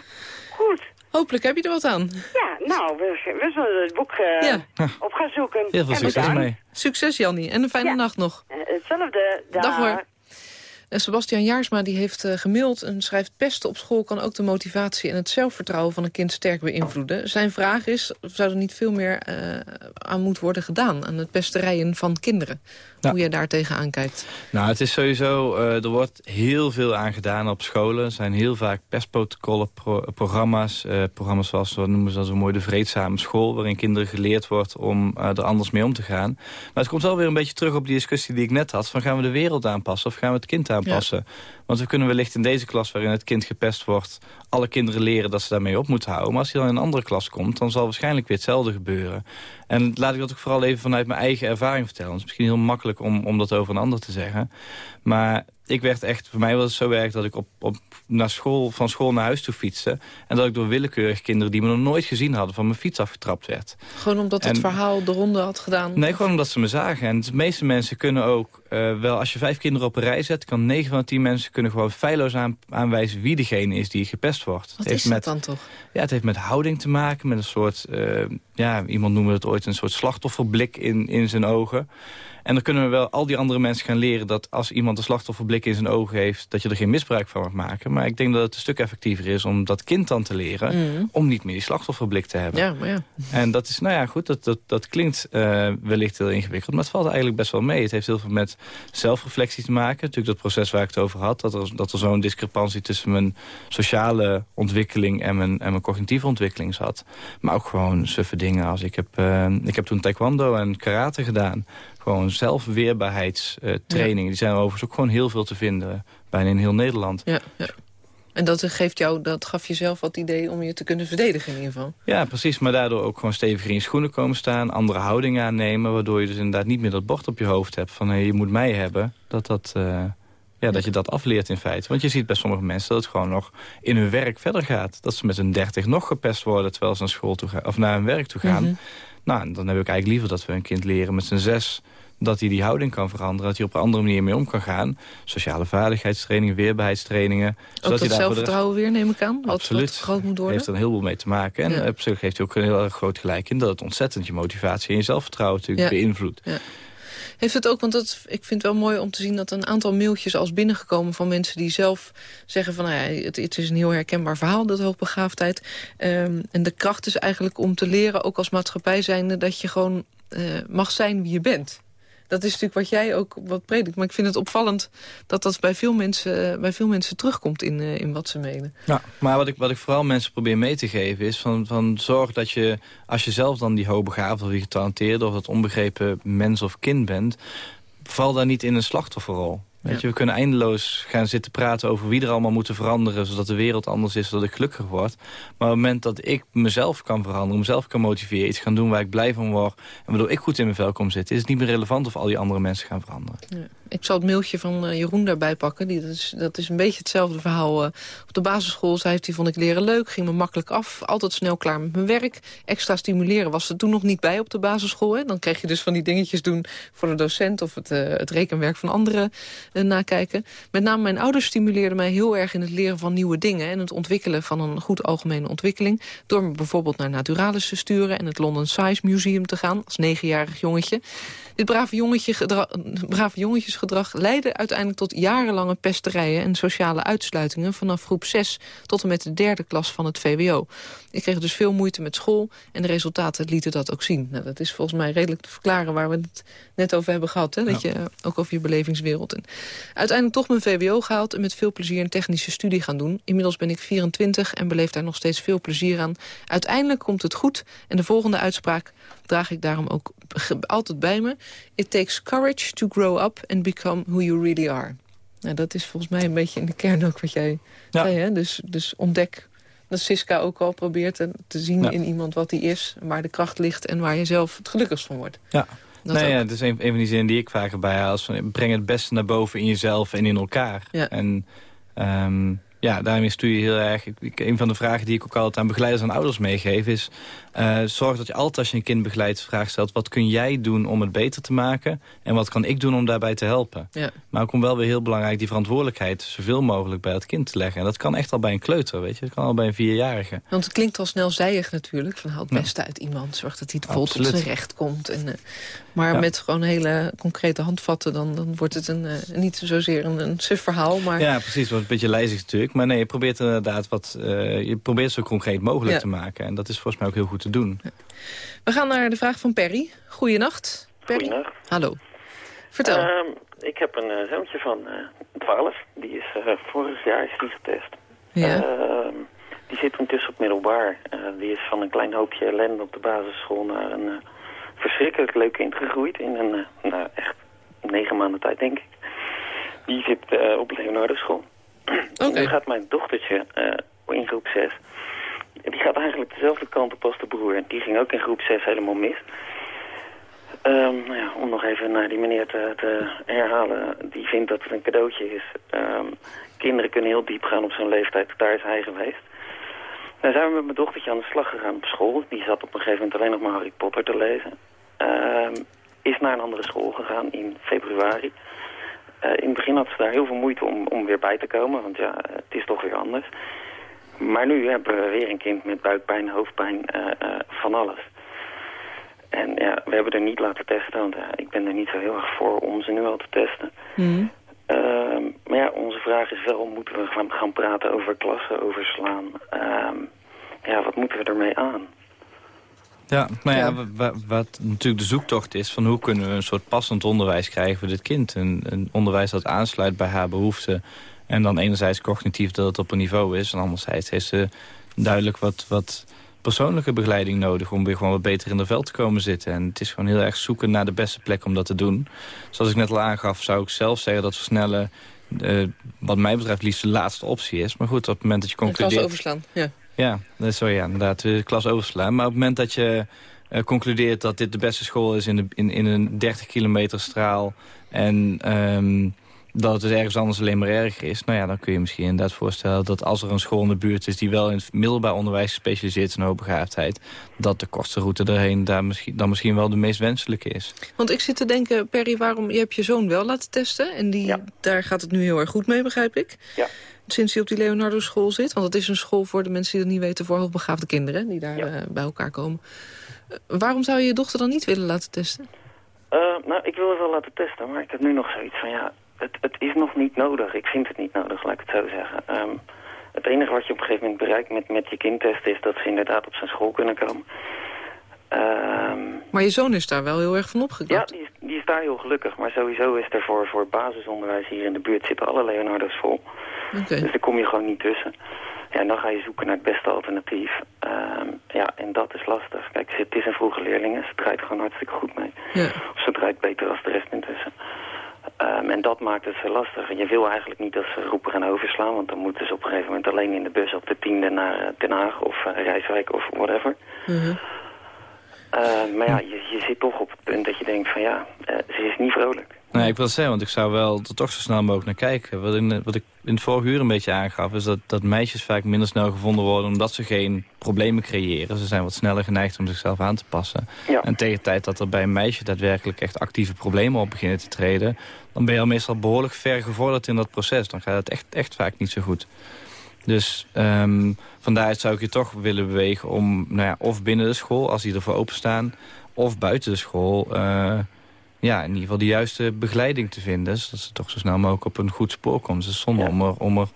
Goed. Hopelijk heb je er wat aan. Ja, nou, we, we zullen het boek uh, op gaan zoeken. Heel veel succes mee. Succes, Jannie. En een fijne nacht nog. Uh, hetzelfde. Dag. Dag hoor. En Sebastian Jaarsma die heeft uh, gemaild en schrijft... pesten op school kan ook de motivatie en het zelfvertrouwen van een kind sterk beïnvloeden. Zijn vraag is, zou er niet veel meer uh, aan moet worden gedaan... aan het pesterijen van kinderen? Hoe je daar tegenaan kijkt. Nou, het is sowieso, uh, er wordt heel veel aan gedaan op scholen. Er zijn heel vaak pestprotocollen, pro programma's. programma's zoals, wat noemen ze dat zo mooi, de vreedzame school... waarin kinderen geleerd wordt om er anders mee om te gaan. Maar het komt wel weer een beetje terug op die discussie die ik net had... van gaan we de wereld aanpassen of gaan we het kind aanpassen? Aanpassen. Want we kunnen wellicht in deze klas waarin het kind gepest wordt... alle kinderen leren dat ze daarmee op moeten houden. Maar als hij dan in een andere klas komt, dan zal waarschijnlijk weer hetzelfde gebeuren. En laat ik dat ook vooral even vanuit mijn eigen ervaring vertellen. Het is misschien heel makkelijk om, om dat over een ander te zeggen. Maar ik werd echt, voor mij was het zo erg dat ik op, op, naar school, van school naar huis toe fietste. En dat ik door willekeurige kinderen die me nog nooit gezien hadden van mijn fiets afgetrapt werd. Gewoon omdat het verhaal de ronde had gedaan? Nee, gewoon omdat ze me zagen. En de meeste mensen kunnen ook, uh, wel als je vijf kinderen op een rij zet, kan negen van de tien mensen kunnen gewoon feilloos aan, aanwijzen wie degene is die gepest wordt. Wat het heeft is met, dan toch? Ja, het heeft met houding te maken, met een soort, uh, ja, iemand noemde het ooit een soort slachtofferblik in, in zijn ogen. En dan kunnen we wel al die andere mensen gaan leren... dat als iemand een slachtofferblik in zijn ogen heeft... dat je er geen misbruik van mag maken. Maar ik denk dat het een stuk effectiever is om dat kind dan te leren... Mm. om niet meer die slachtofferblik te hebben. Ja, maar ja. En dat is, nou ja, goed, dat, dat, dat klinkt uh, wellicht heel ingewikkeld... maar het valt eigenlijk best wel mee. Het heeft heel veel met zelfreflectie te maken. Natuurlijk dat proces waar ik het over had... dat er, dat er zo'n discrepantie tussen mijn sociale ontwikkeling... en mijn, en mijn cognitieve ontwikkeling zat. Maar ook gewoon suffe dingen als ik heb... Uh, ik heb toen taekwondo en karate gedaan. Gewoon zelfweerbaarheidstrainingen. Die zijn er overigens ook gewoon heel veel te vinden. Bijna in heel Nederland. Ja, ja. En dat, geeft jou, dat gaf jezelf wat idee om je te kunnen verdedigen in ieder geval. Ja, precies. Maar daardoor ook gewoon steviger in je schoenen komen staan. Andere houdingen aannemen. Waardoor je dus inderdaad niet meer dat bord op je hoofd hebt. Van hey, je moet mij hebben. Dat, dat, uh, ja, dat je dat afleert in feite. Want je ziet bij sommige mensen dat het gewoon nog in hun werk verder gaat. Dat ze met hun dertig nog gepest worden terwijl ze naar school toe gaan. Of naar hun werk toe gaan. Mm Nou, dan heb ik eigenlijk liever dat we een kind leren met zijn zes dat hij die houding kan veranderen. Dat hij op een andere manier mee om kan gaan. Sociale vaardigheidstrainingen, weerbaarheidstrainingen. Ook dat zelfvertrouwen weer, neem ik aan? Wat, Absoluut. Wat groot moet worden? heeft er een heleboel mee te maken. En ja. op zich heeft hij ook een heel erg groot gelijk in... dat het ontzettend je motivatie en je zelfvertrouwen natuurlijk ja. beïnvloedt. Ja. Heeft het ook, want dat, ik vind het wel mooi om te zien dat een aantal mailtjes als binnengekomen van mensen die zelf zeggen van nou ja, het, het is een heel herkenbaar verhaal, dat hoogbegaafdheid. Um, en de kracht is eigenlijk om te leren, ook als maatschappij zijnde, dat je gewoon uh, mag zijn wie je bent. Dat is natuurlijk wat jij ook wat predikt. Maar ik vind het opvallend dat dat bij veel mensen, bij veel mensen terugkomt in, uh, in wat ze menen. Ja, maar wat ik, wat ik vooral mensen probeer mee te geven is... Van, van zorg dat je, als je zelf dan die hoogbegaafde of die getalenteerde... of dat onbegrepen mens of kind bent... val daar niet in een slachtofferrol. Weet je, we kunnen eindeloos gaan zitten praten over wie er allemaal moeten veranderen... zodat de wereld anders is, zodat ik gelukkiger word. Maar op het moment dat ik mezelf kan veranderen, mezelf kan motiveren... iets gaan doen waar ik blij van word... en waardoor ik goed in mijn vel kom zitten... is het niet meer relevant of al die andere mensen gaan veranderen. Ja. Ik zal het mailtje van uh, Jeroen daarbij pakken. Die, dat, is, dat is een beetje hetzelfde verhaal. Uh, op de basisschool zei hij, vond ik leren leuk, ging me makkelijk af. Altijd snel klaar met mijn werk. Extra stimuleren was er toen nog niet bij op de basisschool. Hè? Dan kreeg je dus van die dingetjes doen voor de docent... of het, uh, het rekenwerk van anderen nakijken. Met name mijn ouders stimuleerden mij heel erg in het leren van nieuwe dingen... en het ontwikkelen van een goed algemene ontwikkeling... door me bijvoorbeeld naar Naturalis te sturen... en het London Science Museum te gaan als negenjarig jongetje. Dit brave, jongetje brave jongetjesgedrag leidde uiteindelijk tot jarenlange pesterijen en sociale uitsluitingen vanaf groep 6 tot en met de derde klas van het VWO. Ik kreeg dus veel moeite met school en de resultaten lieten dat ook zien. Nou, dat is volgens mij redelijk te verklaren waar we het net over hebben gehad. Hè? Dat je ook over je belevingswereld. En uiteindelijk toch mijn VWO gehaald en met veel plezier een technische studie gaan doen. Inmiddels ben ik 24 en beleef daar nog steeds veel plezier aan. Uiteindelijk komt het goed en de volgende uitspraak draag ik daarom ook altijd bij me. It takes courage to grow up and become who you really are. Nou, dat is volgens mij een beetje in de kern ook wat jij ja. zei. Hè? Dus, dus ontdek dat Siska ook al probeert te, te zien ja. in iemand wat hij is... waar de kracht ligt en waar je zelf het gelukkigst van wordt. Ja, nee, ja, dat is een, een, van die zinnen die ik vaak erbij haal. Van, breng het beste naar boven in jezelf en in elkaar. Ja. En um, ja, daarmee stuur je heel erg... Ik, een van de vragen die ik ook altijd aan begeleiders en ouders meegeef is... Uh, zorg dat je altijd als je een kind begeleidt de vraag stelt... wat kun jij doen om het beter te maken? En wat kan ik doen om daarbij te helpen? Ja. Maar ook om wel weer heel belangrijk die verantwoordelijkheid... zoveel mogelijk bij het kind te leggen. En dat kan echt al bij een kleuter, weet je. Dat kan al bij een vierjarige. Want het klinkt al snel zijig natuurlijk. Van het beste uit iemand. Zorg dat hij het vol tot zijn recht komt. En, uh, maar ja. met gewoon hele concrete handvatten... dan, dan wordt het een, uh, niet zozeer een, een suf verhaal. Maar... Ja, precies. Het wordt een beetje lijzig natuurlijk. Maar nee, je probeert inderdaad wat... je probeert zo concreet mogelijk te maken. En dat is volgens mij ook heel goed te doen. We gaan naar de vraag van Perry. Goeienacht. Perry. Goeienacht. Hallo. Vertel. Uh, ik heb een uh, zoontje van uh, 12. Die is uh, vorig jaar is die getest. Ja. Ehm, die zit intussen op middelbaar. Eh, die is van een klein hoopje ellende op de basisschool naar een eh, verschrikkelijk leuk kind gegroeid. In een, nou echt negen maanden tijd denk ik. Die zit op Leonardo school. Okay. Nu gaat mijn dochtertje in groep 6 die gaat eigenlijk dezelfde kant op als de broer. En die ging ook in groep 6 helemaal mis. Um, nou ja, om nog even naar die meneer te, te, herhalen, die vindt dat het een cadeautje is. Um, kinderen kunnen heel diep gaan op zo'n leeftijd, daar is hij geweest. Dan zijn we met mijn dochtertje aan de slag gegaan op school. Die zat op een gegeven moment alleen nog maar Harry Potter te lezen. Um, is naar een andere school gegaan in februari. Uh, in het begin had ze daar heel veel moeite om, om weer bij te komen, want ja, het is toch weer anders. Maar nu hebben we weer een kind met buikpijn, hoofdpijn, uh, uh, van alles. En ja, we hebben er niet laten testen, want ja, ik ben er niet zo heel erg voor om ze nu al te testen. Mhm. Ehm, maar ja, onze vraag is wel, moeten we gaan, gaan praten over klassen overslaan? Ehm, ja, wat moeten we ermee aan? Ja, nou ja, wat natuurlijk de zoektocht is... van hoe kunnen we een soort passend onderwijs krijgen voor dit kind. Een, een onderwijs dat aansluit bij haar behoeften. En dan enerzijds cognitief dat het op een niveau is... en anderzijds heeft ze duidelijk wat, wat persoonlijke begeleiding nodig... om weer gewoon wat beter in de veld te komen zitten. En het is gewoon heel erg zoeken naar de beste plek om dat te doen. Zoals ik net al aangaf, zou ik zelf zeggen dat versnellen... Uh, wat mij betreft liefst de laatste optie is. Maar goed, op het moment dat je concludeert... De klas overslaan, ja. Ja, sorry, ja, inderdaad, de klas overslaan. Maar op het moment dat je uh, concludeert dat dit de beste school is... in, de, in, in een 30 kilometer straal... en um, dat het dus ergens anders alleen maar erger is... nou ja, dan kun je misschien inderdaad voorstellen dat als er een school in de buurt is... die wel in het middelbaar onderwijs gespecialiseerd is in hoogbegaafdheid... dat de kortste route erheen daar misschien, dan misschien wel de meest wenselijke is. Want ik zit te denken, Perry, waarom je hebt je zoon wel laten testen... en die, daar gaat het nu heel erg goed mee, begrijp ik? Ja. Sinds hij op die Leonardo school zit. Want het is een school voor de mensen die dat niet weten... voor hoogbegaafde kinderen die daar uh, bij elkaar komen. Uh, waarom zou je je dochter dan niet willen laten testen? Uh, nou, ik wil het wel laten testen, maar ik heb nu nog zoiets van... ja, het, het, is nog niet nodig. Ik vind het niet nodig, laat ik het zo zeggen. Um, het enige wat je op een gegeven moment bereikt met, met je kindtesten... is dat ze inderdaad op zijn school kunnen komen. Um, maar je zoon is daar wel heel erg van opgeknapt. Ja, die is, die is daar heel gelukkig. Maar sowieso is er voor, voor basisonderwijs hier in de buurt zitten alle Leonardo's vol. Okay. Dus daar kom je gewoon niet tussen. Ja, en dan ga je zoeken naar het beste alternatief. Um, ja, en dat is lastig. Kijk, het is een vroege leerling ze draait gewoon hartstikke goed mee. Ja. Of ze draait beter als de rest intussen. Um, en dat maakt het zo lastig. En je wil eigenlijk niet dat ze roepen gaan overslaan, want dan moeten ze op een gegeven moment alleen in de bus op de tiende naar uh, Den Haag of uh, Rijswijk of whatever. -huh. uh, maar ja, je, je zit toch op het punt dat je denkt van ja, ze is niet vrolijk. Nee, ik wil zeggen, want ik zou wel er toch zo snel mogelijk naar kijken. Wat, in, wat ik in het vorige uur een beetje aangaf... is dat, dat meisjes vaak minder snel gevonden worden... omdat ze geen problemen creëren. Ze zijn wat sneller geneigd om zichzelf aan te passen. Ja. En tegen de tijd dat er bij een meisje daadwerkelijk echt actieve problemen op beginnen te treden... dan ben je al meestal behoorlijk ver gevorderd in dat proces. Dan gaat het echt, echt vaak niet zo goed. Dus um, vandaar zou ik je toch willen bewegen om, nou ja, of binnen de school, als die ervoor openstaan... of buiten de school... Uh, ja, in ieder geval de juiste begeleiding te vinden. Zodat ze toch zo snel mogelijk op een goed spoor komt. Het is zonde ja. om, er, om er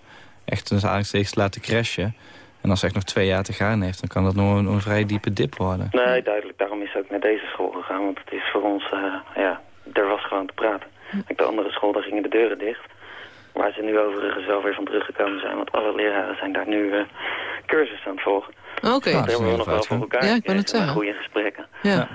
echt een aanstekens te laten crashen. En als ze echt nog twee jaar te gaan heeft, dan kan dat nog een, een vrij diepe dip worden. Nee, duidelijk. Daarom is ze ook naar deze school gegaan. Want het is voor ons, uh, ja, er was gewoon te praten. Hm. De andere school, daar gingen de deuren dicht. Waar ze nu overigens wel weer van teruggekomen zijn. Want alle leraren zijn daar nu uh, cursussen aan het volgen. Oké. Okay. Dat hebben we nog wel voor elkaar. Ja, ik ben het zeggen. Goede gesprekken. Ja. ja.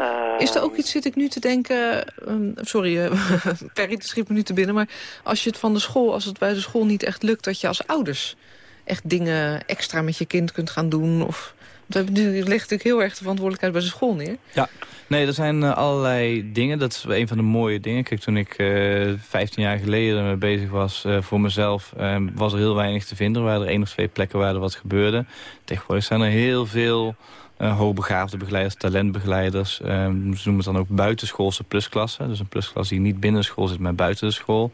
Uh, is er ook iets, zit ik nu te denken... Um, sorry, uh, Perry, het schiet me nu te binnen... maar als je het van de school, als het bij de school niet echt lukt... dat je als ouders echt dingen extra met je kind kunt gaan doen... of dat ligt natuurlijk heel erg de verantwoordelijkheid bij de school neer. Ja, nee, er zijn uh, allerlei dingen. Dat is een van de mooie dingen. Kijk, toen ik uh, 15 jaar geleden mee bezig was uh, voor mezelf... was er heel weinig te vinden. Er waren er één of twee plekken waar er wat gebeurde. Tegenwoordig zijn er heel veel... Uh, hoogbegaafde begeleiders, talentbegeleiders. Uh, ze noemen het dan ook buitenschoolse plusklassen. Dus een plusklas die niet binnen school zit, maar buiten de school.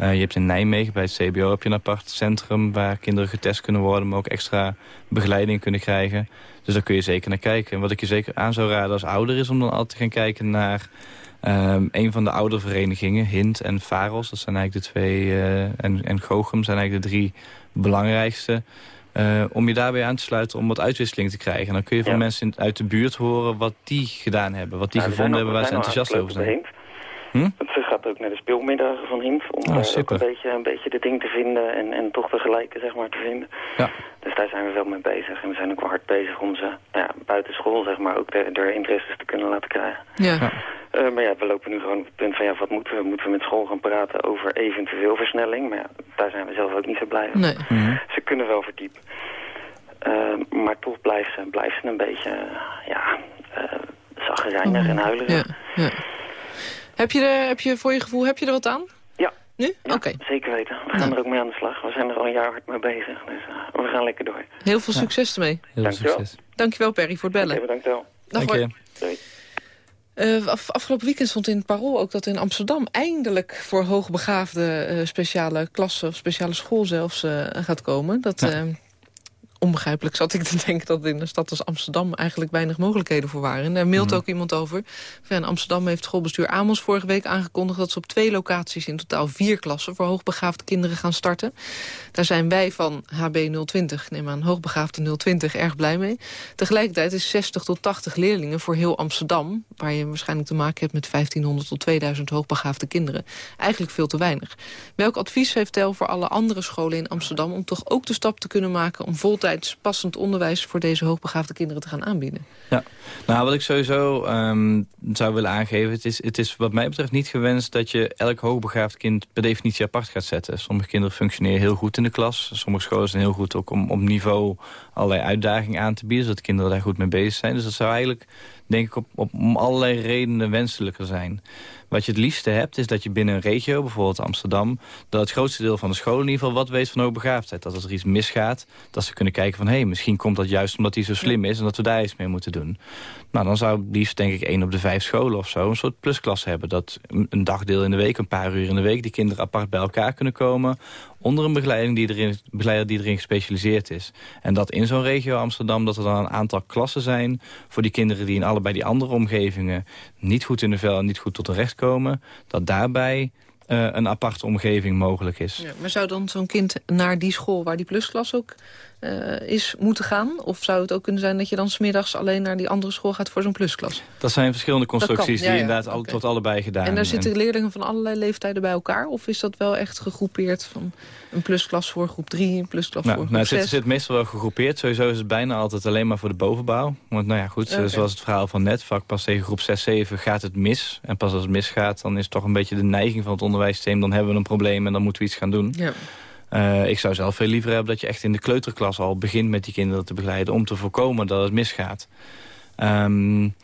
Uh, je hebt in Nijmegen bij het CBO heb je een apart centrum... waar kinderen getest kunnen worden, maar ook extra begeleiding kunnen krijgen. Dus daar kun je zeker naar kijken. En wat ik je zeker aan zou raden als ouder is om dan altijd te gaan kijken naar... Um, een van de ouderverenigingen, Hint en Faros. Dat zijn eigenlijk de twee, en, en Gochem zijn eigenlijk de drie belangrijkste... Uh, om je daarbij aan te sluiten om wat uitwisseling te krijgen. En dan kun je van ja. mensen uit de buurt horen wat die gedaan hebben. Wat die ja, gevonden hebben, waar ze enthousiast over zijn. Hm? Ze gaat ook naar de speelmiddagen van Hint. Om oh, ook een beetje, een beetje de ding te vinden en, en toch tegelijk zeg maar, te vinden. Ja. Dus daar zijn we wel mee bezig. En we zijn ook wel hard bezig om ze nou ja, buiten school zeg maar, ook de, de interesses te kunnen laten krijgen. Ja. ja. Uh, maar ja, we lopen nu gewoon op het punt van ja, wat moeten we? Moeten we met school gaan praten over eventueel versnelling? Maar ja, daar zijn we zelf ook niet zo blij mee. Nee. Mm -hmm. Ze kunnen wel verdiepen. Uh, maar toch blijft ze, blijft ze een beetje, uh, ja, uh, oh, en huilerig. Ja, ja. Heb, je er, heb je voor je gevoel, heb je er wat aan? Ja. Nu? Ja, Oké. Okay. Zeker weten. We gaan nou. er ook mee aan de slag. We zijn er al een jaar hard mee bezig. Dus we gaan lekker door. Heel veel succes ermee. Heel Dankjewel. succes. Dankjewel Perry voor het bellen. Okay, bedankt wel. Dag Dank je. Uh, af, afgelopen weekend stond in het Parool ook dat in Amsterdam eindelijk voor hoogbegaafde uh, speciale klassen of speciale school zelfs uh, gaat komen. Dat, ja. Onbegrijpelijk zat ik te denken dat in een stad als Amsterdam eigenlijk weinig mogelijkheden voor waren. En daar mailt mhm. ook iemand over. Amsterdam heeft schoolbestuur Amos vorige week aangekondigd dat ze op twee locaties in totaal vier klassen voor hoogbegaafde kinderen gaan starten. Daar zijn wij van HB 020, neem aan hoogbegaafde 020, erg blij mee. Tegelijkertijd is 60 tot 80 leerlingen voor heel Amsterdam, waar je waarschijnlijk te maken hebt met 1500 tot 2000 hoogbegaafde kinderen, eigenlijk veel te weinig. Welk advies heeft Tel voor alle andere scholen in Amsterdam om toch ook de stap te kunnen maken om passend onderwijs voor deze hoogbegaafde kinderen te gaan aanbieden? Ja, nou wat ik sowieso um, zou willen aangeven, het is, het is wat mij betreft niet gewenst dat je elk hoogbegaafd kind per definitie apart gaat zetten. Sommige kinderen functioneren heel goed in de klas, sommige scholen zijn heel goed ook om op niveau allerlei uitdagingen aan te bieden, zodat kinderen daar goed mee bezig zijn. Dus dat zou eigenlijk denk ik op, op om allerlei redenen wenselijker zijn. Wat je het liefste hebt, is dat je binnen een regio, bijvoorbeeld Amsterdam... dat het grootste deel van de scholen in ieder geval wat weet van hoogbegaafdheid. Dat als er iets misgaat, dat ze kunnen kijken van... hé, hey, misschien komt dat juist omdat hij zo slim is en dat we daar iets mee moeten doen. Nou, dan zou het liefst denk ik één op de vijf scholen of zo... een soort plusklas hebben. Dat een dagdeel in de week, een paar uur in de week... die kinderen apart bij elkaar kunnen komen onder een begeleiding die erin, begeleider die erin gespecialiseerd is. En dat in zo'n regio Amsterdam, dat er dan een aantal klassen zijn... voor die kinderen die in allebei die andere omgevingen... niet goed in de vel en niet goed tot recht dat daarbij uh, een aparte omgeving mogelijk is. Ja, maar zou dan zo'n kind naar die school waar die plusklas ook uh, is moeten gaan? Of zou het ook kunnen zijn dat je dan smiddags alleen naar die andere school gaat voor zo'n plusklas? Dat zijn verschillende constructies die inderdaad al, tot allebei gedaan. En daar zitten leerlingen van allerlei leeftijden bij elkaar? Of is dat wel echt gegroepeerd van een plusklas voor groep 3, een plusklas nou, voor groep nou, het zit, zit, meestal wel gegroepeerd. Sowieso is het bijna altijd alleen maar voor de bovenbouw. Want nou ja, goed, zoals het verhaal van net, vak pas tegen groep 6, 7 gaat het mis. En pas als het misgaat, dan is toch een beetje de neiging van het onderwijssysteem. Dan hebben we een probleem en dan moeten we iets gaan doen. Ja. Uh, ik zou zelf veel liever hebben dat je echt in de kleuterklas al begint met die kinderen te begeleiden... om te voorkomen dat het misgaat. Um,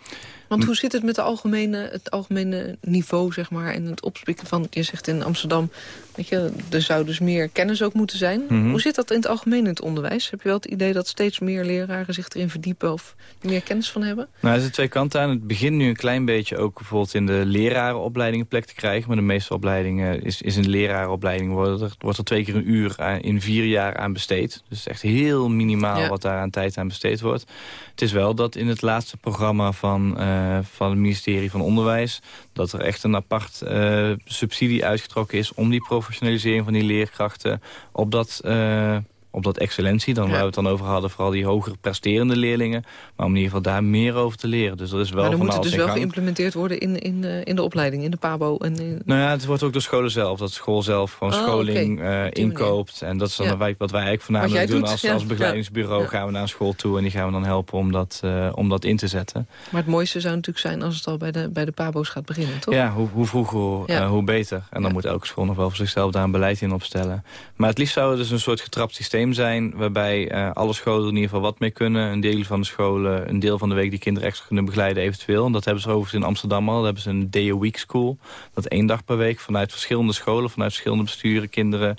want hoe zit het met de algemene, het algemene niveau, zeg maar... en het opspikken van, je zegt in Amsterdam... Weet je, er zou dus meer kennis ook moeten zijn. Mhm. Hoe zit dat in het algemeen in het onderwijs? Heb je wel het idee dat steeds meer leraren zich erin verdiepen... of meer kennis van hebben? Nou, er zijn twee kanten aan. Het begint nu een klein beetje ook bijvoorbeeld in de lerarenopleidingen plek te krijgen. Maar de meeste opleidingen is, is de lerarenopleiding... Wordt er, wordt er twee keer een uur in vier jaar aan besteed. Dus echt heel minimaal wat daar aan tijd aan besteed wordt. Het is wel dat in het laatste programma van, uh, van het ministerie van Onderwijs... dat er echt een apart uh, subsidie uitgetrokken is om die professionalisering van die leerkrachten... op dat uh, op dat excellentie, dan waar we het dan over hadden... vooral die hoger presterende leerlingen. Maar om in ieder geval daar meer over te leren. Dus dat is wel maar dan van moet het dus wel geïmplementeerd worden in, in, uh, in de opleiding, in de PABO? En in... Nou ja, het wordt ook door scholen zelf. Dat school zelf gewoon oh, scholing okay. uh, inkoopt. En dat is dan ja. wat wij eigenlijk voornamelijk doen. Als, ja. als begeleidingsbureau gaan we naar een school toe... en die gaan we dan helpen om dat, uh, om dat in te zetten. Maar het mooiste zou natuurlijk zijn als het al bij de, bij de PABO's gaat beginnen, toch? Ja, hoe, hoe vroeger, ja. hoe beter. En dan moet elke school nog wel voor zichzelf daar een beleid in opstellen. Maar het liefst zou het dus een soort getrapt systeem zijn... waarbij uh, alle scholen in ieder geval wat mee kunnen. Een deel van de scholen, een deel van de week die kinderen extra kunnen begeleiden eventueel. En dat hebben ze overigens in Amsterdam al. Daar hebben ze een day a week school. Dat één dag per week vanuit verschillende scholen, vanuit verschillende besturen kinderen...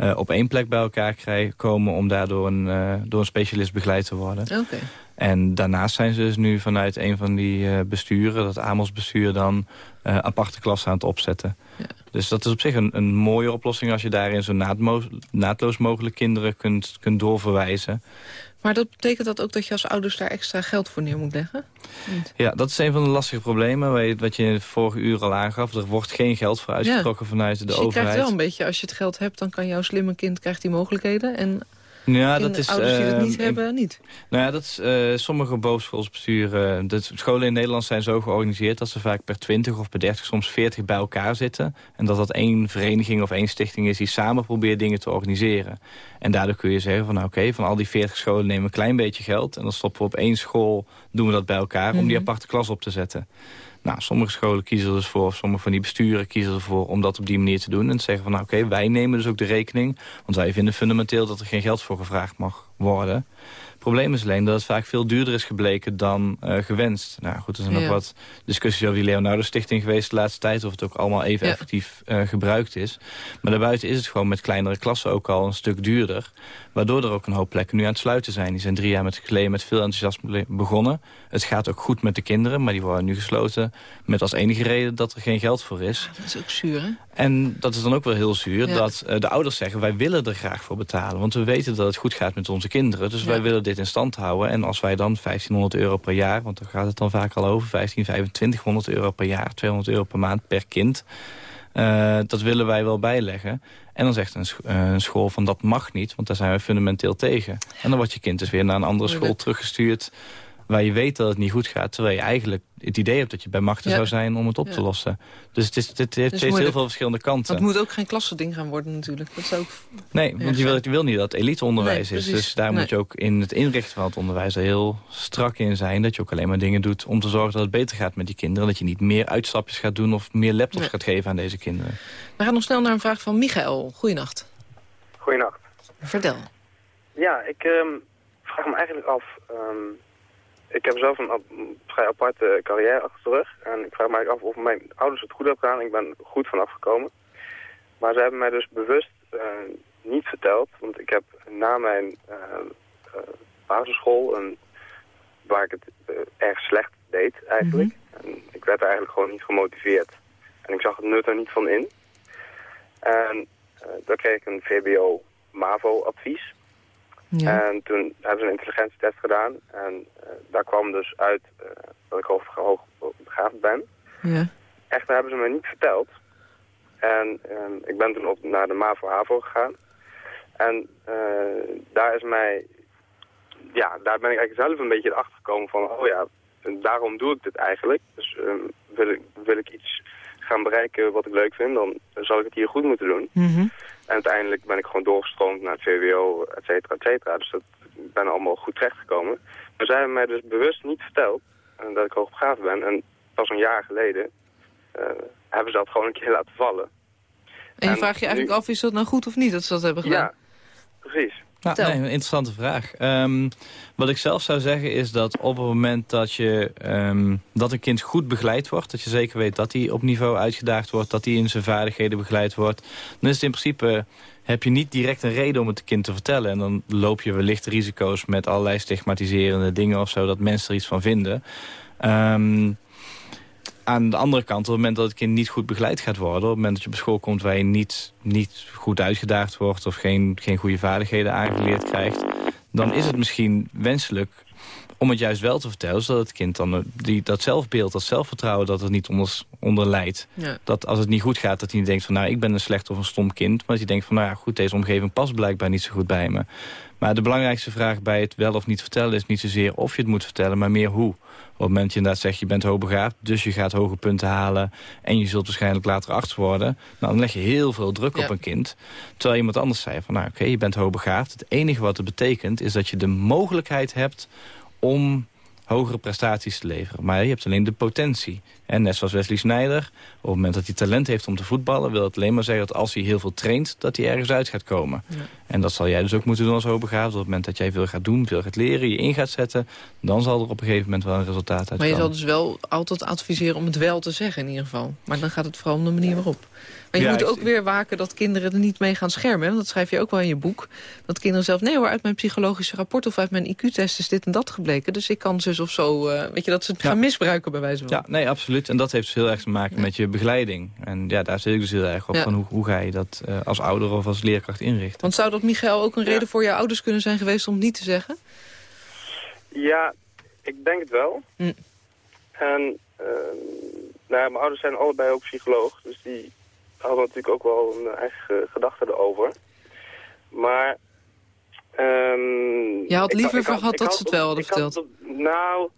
Uh, op één plek bij elkaar krijgen, komen om daardoor een, uh, door een specialist begeleid te worden. Okay. En daarnaast zijn ze dus nu vanuit een van die besturen, dat Amos bestuur dan, aparte klassen aan het opzetten. Ja. Dus dat is op zich een, een mooie oplossing als je daarin zo naadloos mogelijk kinderen kunt, kunt doorverwijzen. Maar dat betekent dat ook dat je als ouders daar extra geld voor neer moet leggen? Ja, dat is een van de lastige problemen. Wat je in het vorige uur al aangaf. Er wordt geen geld voor uitgetrokken vanuit de dus overheid. je krijgt wel een beetje, als je het geld hebt... dan kan jouw slimme kind krijgt die mogelijkheden. En ja, dat is, ouders die het niet uh, hebben, niet? Nou ja, dat is, uh, sommige bovenschoolsbesturen... de scholen in Nederland zijn zo georganiseerd... dat ze vaak per 20 of per 30, soms 40 bij elkaar zitten. En dat dat één vereniging of één stichting is... die samen probeert dingen te organiseren. En daardoor kun je zeggen van nou, oké, van al die 40 scholen nemen we een klein beetje geld... en dan stoppen we op één school, doen we dat bij elkaar... om die mhm. aparte klas op te zetten. Nou, sommige scholen kiezen er dus voor, sommige van die besturen kiezen ervoor om dat op die manier te doen. En te zeggen van nou oké, wij nemen dus ook de rekening. Want wij vinden fundamenteel dat er geen geld voor gevraagd mag worden. Het probleem is alleen dat het vaak veel duurder is gebleken dan uh, gewenst. Nou goed, er zijn nog wat discussies over die Leonardo Stichting geweest de laatste tijd... of het ook allemaal even effectief uh, gebruikt is. Maar daarbuiten is het gewoon met kleinere klassen ook al een stuk duurder. Waardoor er ook een hoop plekken nu aan het sluiten zijn. Die zijn drie jaar met geleden met veel enthousiasme begonnen. Het gaat ook goed met de kinderen, maar die worden nu gesloten... met als enige reden dat er geen geld voor is. dat is ook zuur, hè? En dat is dan ook wel heel zuur dat uh, de ouders zeggen... wij willen er graag voor betalen, want we weten dat het goed gaat met onze kinderen. Dus wij willen dit in stand houden. En als wij dan 1500 euro per jaar, want daar gaat het dan vaak al over... 15, 2500 euro per jaar, 200 euro per maand per kind... Uh, dat willen wij wel bijleggen. En dan zegt een, uh, een, school van dat mag niet, want daar zijn we fundamenteel tegen. En dan wordt je kind dus weer naar een andere school teruggestuurd waar je weet dat het niet goed gaat... terwijl je eigenlijk het idee hebt dat je bij machten zou zijn om het op te lossen. Dus het, is, het heeft heel veel verschillende kanten. het moet ook geen klassending gaan worden natuurlijk. Dat is ook nee, want je wil, je wil niet dat eliteonderwijs nee, is. Dus daar moet je ook in het inrichten van het onderwijs heel strak in zijn. Dat je ook alleen maar dingen doet om te zorgen dat het beter gaat met die kinderen. Dat je niet meer uitstapjes gaat doen of meer laptops gaat geven aan deze kinderen. We gaan nog snel naar een vraag van Michael. Goeienacht. Goeienacht. Vertel. Ja, ik um, vraag me eigenlijk af... Um, ik heb zelf een, vrij aparte carrière achter de rug. En ik vraag me af of mijn ouders het goed hebben gedaan. Ik ben goed vanaf gekomen. Maar ze hebben mij dus bewust uh, niet verteld. Want ik heb na mijn uh, uh, basisschool, een, waar ik het erg slecht deed eigenlijk. Mm -hmm. En ik werd eigenlijk gewoon niet gemotiveerd. En ik zag het nut er niet van in. En daar kreeg ik een VBO-MAVO-advies. Ja. En toen hebben ze een intelligentietest gedaan. En uh, daar kwam dus uit uh, dat ik hoog, hoog begaafd ben. Ja. Echter hebben ze me niet verteld. En uh, ik ben toen op, naar de MAVO-HAVO gegaan. En uh, daar is mij... Ja, daar ben ik eigenlijk zelf een beetje achter gekomen van... Oh ja, daarom doe ik dit eigenlijk. Dus wil, ik, wil ik iets gaan bereiken wat ik leuk vind... dan zal ik het hier goed moeten doen. Mm -hmm. En uiteindelijk ben ik gewoon doorgestroomd naar het VWO, et cetera, et cetera. Dus dat ik ben allemaal goed terechtgekomen. Maar zij hebben mij dus bewust niet verteld uh, dat ik hoogbegaafd ben. En pas een jaar geleden uh, hebben ze dat gewoon een keer laten vallen. En je en vraagt je eigenlijk nu... af, is dat nou goed of niet dat ze dat hebben gedaan? Ja, precies. Nou, nee, een interessante vraag. Um, wat ik zelf zou zeggen is dat op het moment dat, je, um, dat een kind goed begeleid wordt... dat je zeker weet dat hij op niveau uitgedaagd wordt... dat hij in zijn vaardigheden begeleid wordt... dan is het in principe heb je niet direct een reden om het kind te vertellen. En dan loop je wellicht risico's met allerlei stigmatiserende dingen of zo... dat mensen er iets van vinden. Um, aan de andere kant, op het moment dat het kind niet goed begeleid gaat worden... op het moment dat je op school komt waar je niet, niet goed uitgedaagd wordt... of geen, geen goede vaardigheden aangeleerd krijgt... dan is het misschien wenselijk om het juist wel te vertellen... zodat het kind dan die, dat zelfbeeld, dat zelfvertrouwen... dat het niet onder, onder leidt. Ja. Dat als het niet goed gaat, dat hij niet denkt van... nou, ik ben een slecht of een stom kind. Maar dat hij denkt van, nou ja, goed, deze omgeving past blijkbaar niet zo goed bij me. Maar de belangrijkste vraag bij het wel of niet vertellen... is niet zozeer of je het moet vertellen, maar meer hoe. Op het moment dat je inderdaad zegt, je bent hoogbegaafd... dus je gaat hoge punten halen en je zult waarschijnlijk later arts worden... Nou, dan leg je heel veel druk ja. op een kind. Terwijl iemand anders zei van, nou oké, okay, je bent hoogbegaafd. Het enige wat het betekent is dat je de mogelijkheid hebt om hogere prestaties te leveren. Maar je hebt alleen de potentie. En net zoals Wesley Sneijder, op het moment dat hij talent heeft om te voetballen... wil het alleen maar zeggen dat als hij heel veel traint, dat hij ergens uit gaat komen. Ja. En dat zal jij dus ook moeten doen als hoogbegaafd. Op het moment dat jij veel gaat doen, veel gaat leren, je in gaat zetten... dan zal er op een gegeven moment wel een resultaat uitkomen. Maar je zal dus wel altijd adviseren om het wel te zeggen in ieder geval. Maar dan gaat het vooral om de manier waarop. Maar je ja, moet ook weer waken dat kinderen er niet mee gaan schermen. Want dat schrijf je ook wel in je boek. Dat kinderen zelf, nee hoor, uit mijn psychologische rapport... of uit mijn IQ-test is dit en dat gebleken. Dus ik kan zus of zo, uh, weet je, dat ze het ja. gaan misbruiken bij wijze van. Ja, nee, absoluut. En dat heeft dus heel erg te maken ja. met je begeleiding. En ja, daar zit ik dus heel erg op. Van hoe, hoe ga je dat uh, als ouder of als leerkracht inrichten? Want zou dat, Michael, ook een reden voor je ouders kunnen zijn geweest om het niet te zeggen? Ja, ik denk het wel. Hm. En uh, nou ja, mijn ouders zijn allebei ook psycholoog. Dus die hadden natuurlijk ook wel een eigen gedachte erover. Maar... Um, je had liever ik, ik, gehad dat ze het wel hadden verteld? Had, nou,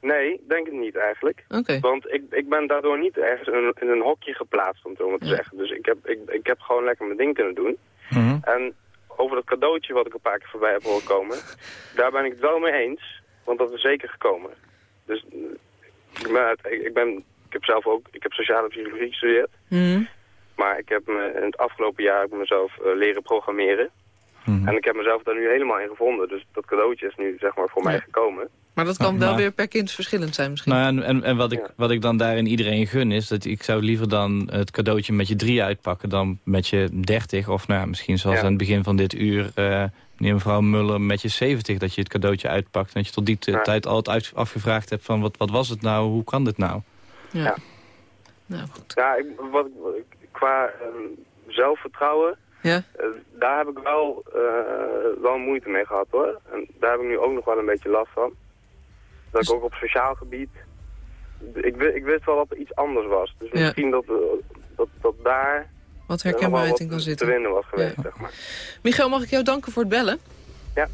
nee, denk het niet eigenlijk. Okay. Want ik, ik ben daardoor niet ergens in, in een hokje geplaatst, om het zo maar te ja. zeggen. Dus ik heb, ik, ik heb gewoon lekker mijn ding kunnen doen. Mm -hmm. En over dat cadeautje wat ik een paar keer voorbij heb horen komen, daar ben ik het wel mee eens. Want dat is zeker gekomen. Dus ik ben, ik, ben, ik heb zelf ook, ik heb sociale psychologie gestudeerd. Mm -hmm. Maar ik heb me in het afgelopen jaar heb ik mezelf uh, leren programmeren. Mhm. En ik heb mezelf daar nu helemaal in gevonden. Dus dat cadeautje is nu zeg maar voor mij gekomen. Maar dat kan wel weer per kind verschillend zijn misschien. Nou, en en, en wat, ik, wat ik dan daarin iedereen gun is... dat ik zou liever dan het cadeautje met je drie uitpakken... dan met je dertig of nou, misschien zoals aan het begin van dit uur... Uh, meneer mevrouw Muller met je 70 dat je het cadeautje uitpakt... en dat je tot die tijd altijd afgevraagd hebt van wat, wat was het nou, hoe kan dit nou? Ja, nou, goed. ja ik, wat, qua ehm, zelfvertrouwen... Ja? Uh, daar heb ik wel, uh, wel moeite mee gehad hoor. En daar heb ik nu ook nog wel een beetje last van. Dat ik ook op sociaal gebied... Ik, ik wist wel dat er iets anders was. Dus misschien dat, dat, dat daar... Wat herkenbaarheid in kan zitten. te winnen was geweest, zeg maar. Michael, mag ik jou danken voor het bellen? Ja.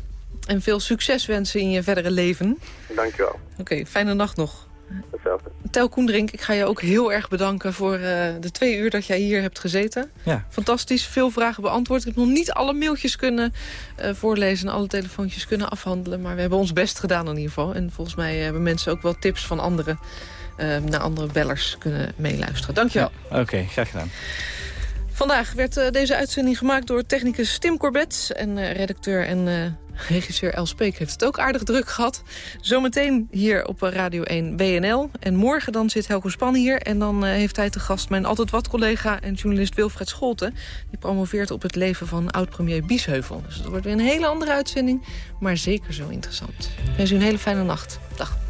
En veel succes wensen in je verdere leven. Dankjewel. Oké, fijne nacht nog. Hetzelfde. Tel Koendrink, ik ga je ook heel erg bedanken voor uh, de twee uur dat jij hier hebt gezeten. Ja. Fantastisch, veel vragen beantwoord. Ik heb nog niet alle mailtjes kunnen uh, voorlezen en alle telefoontjes kunnen afhandelen. Maar we hebben ons best gedaan in ieder geval. En volgens mij hebben mensen ook wel tips van anderen uh, naar andere bellers kunnen meeluisteren. Dankjewel. Ja, Oké, graag gedaan. Vandaag werd uh, deze uitzending gemaakt door technicus Tim Corbett... en uh, redacteur en uh, regisseur Els Peek heeft het ook aardig druk gehad. Zometeen hier op Radio 1 WNL. En morgen dan zit Helco Span hier. En dan heeft hij te gast mijn altijd wat collega en journalist Wilfred Scholten. Die promoveert op het leven van oud-premier Biesheuvel. Dus het wordt weer een hele andere uitzending, maar zeker zo interessant. Ik wens u een hele fijne nacht. Dag.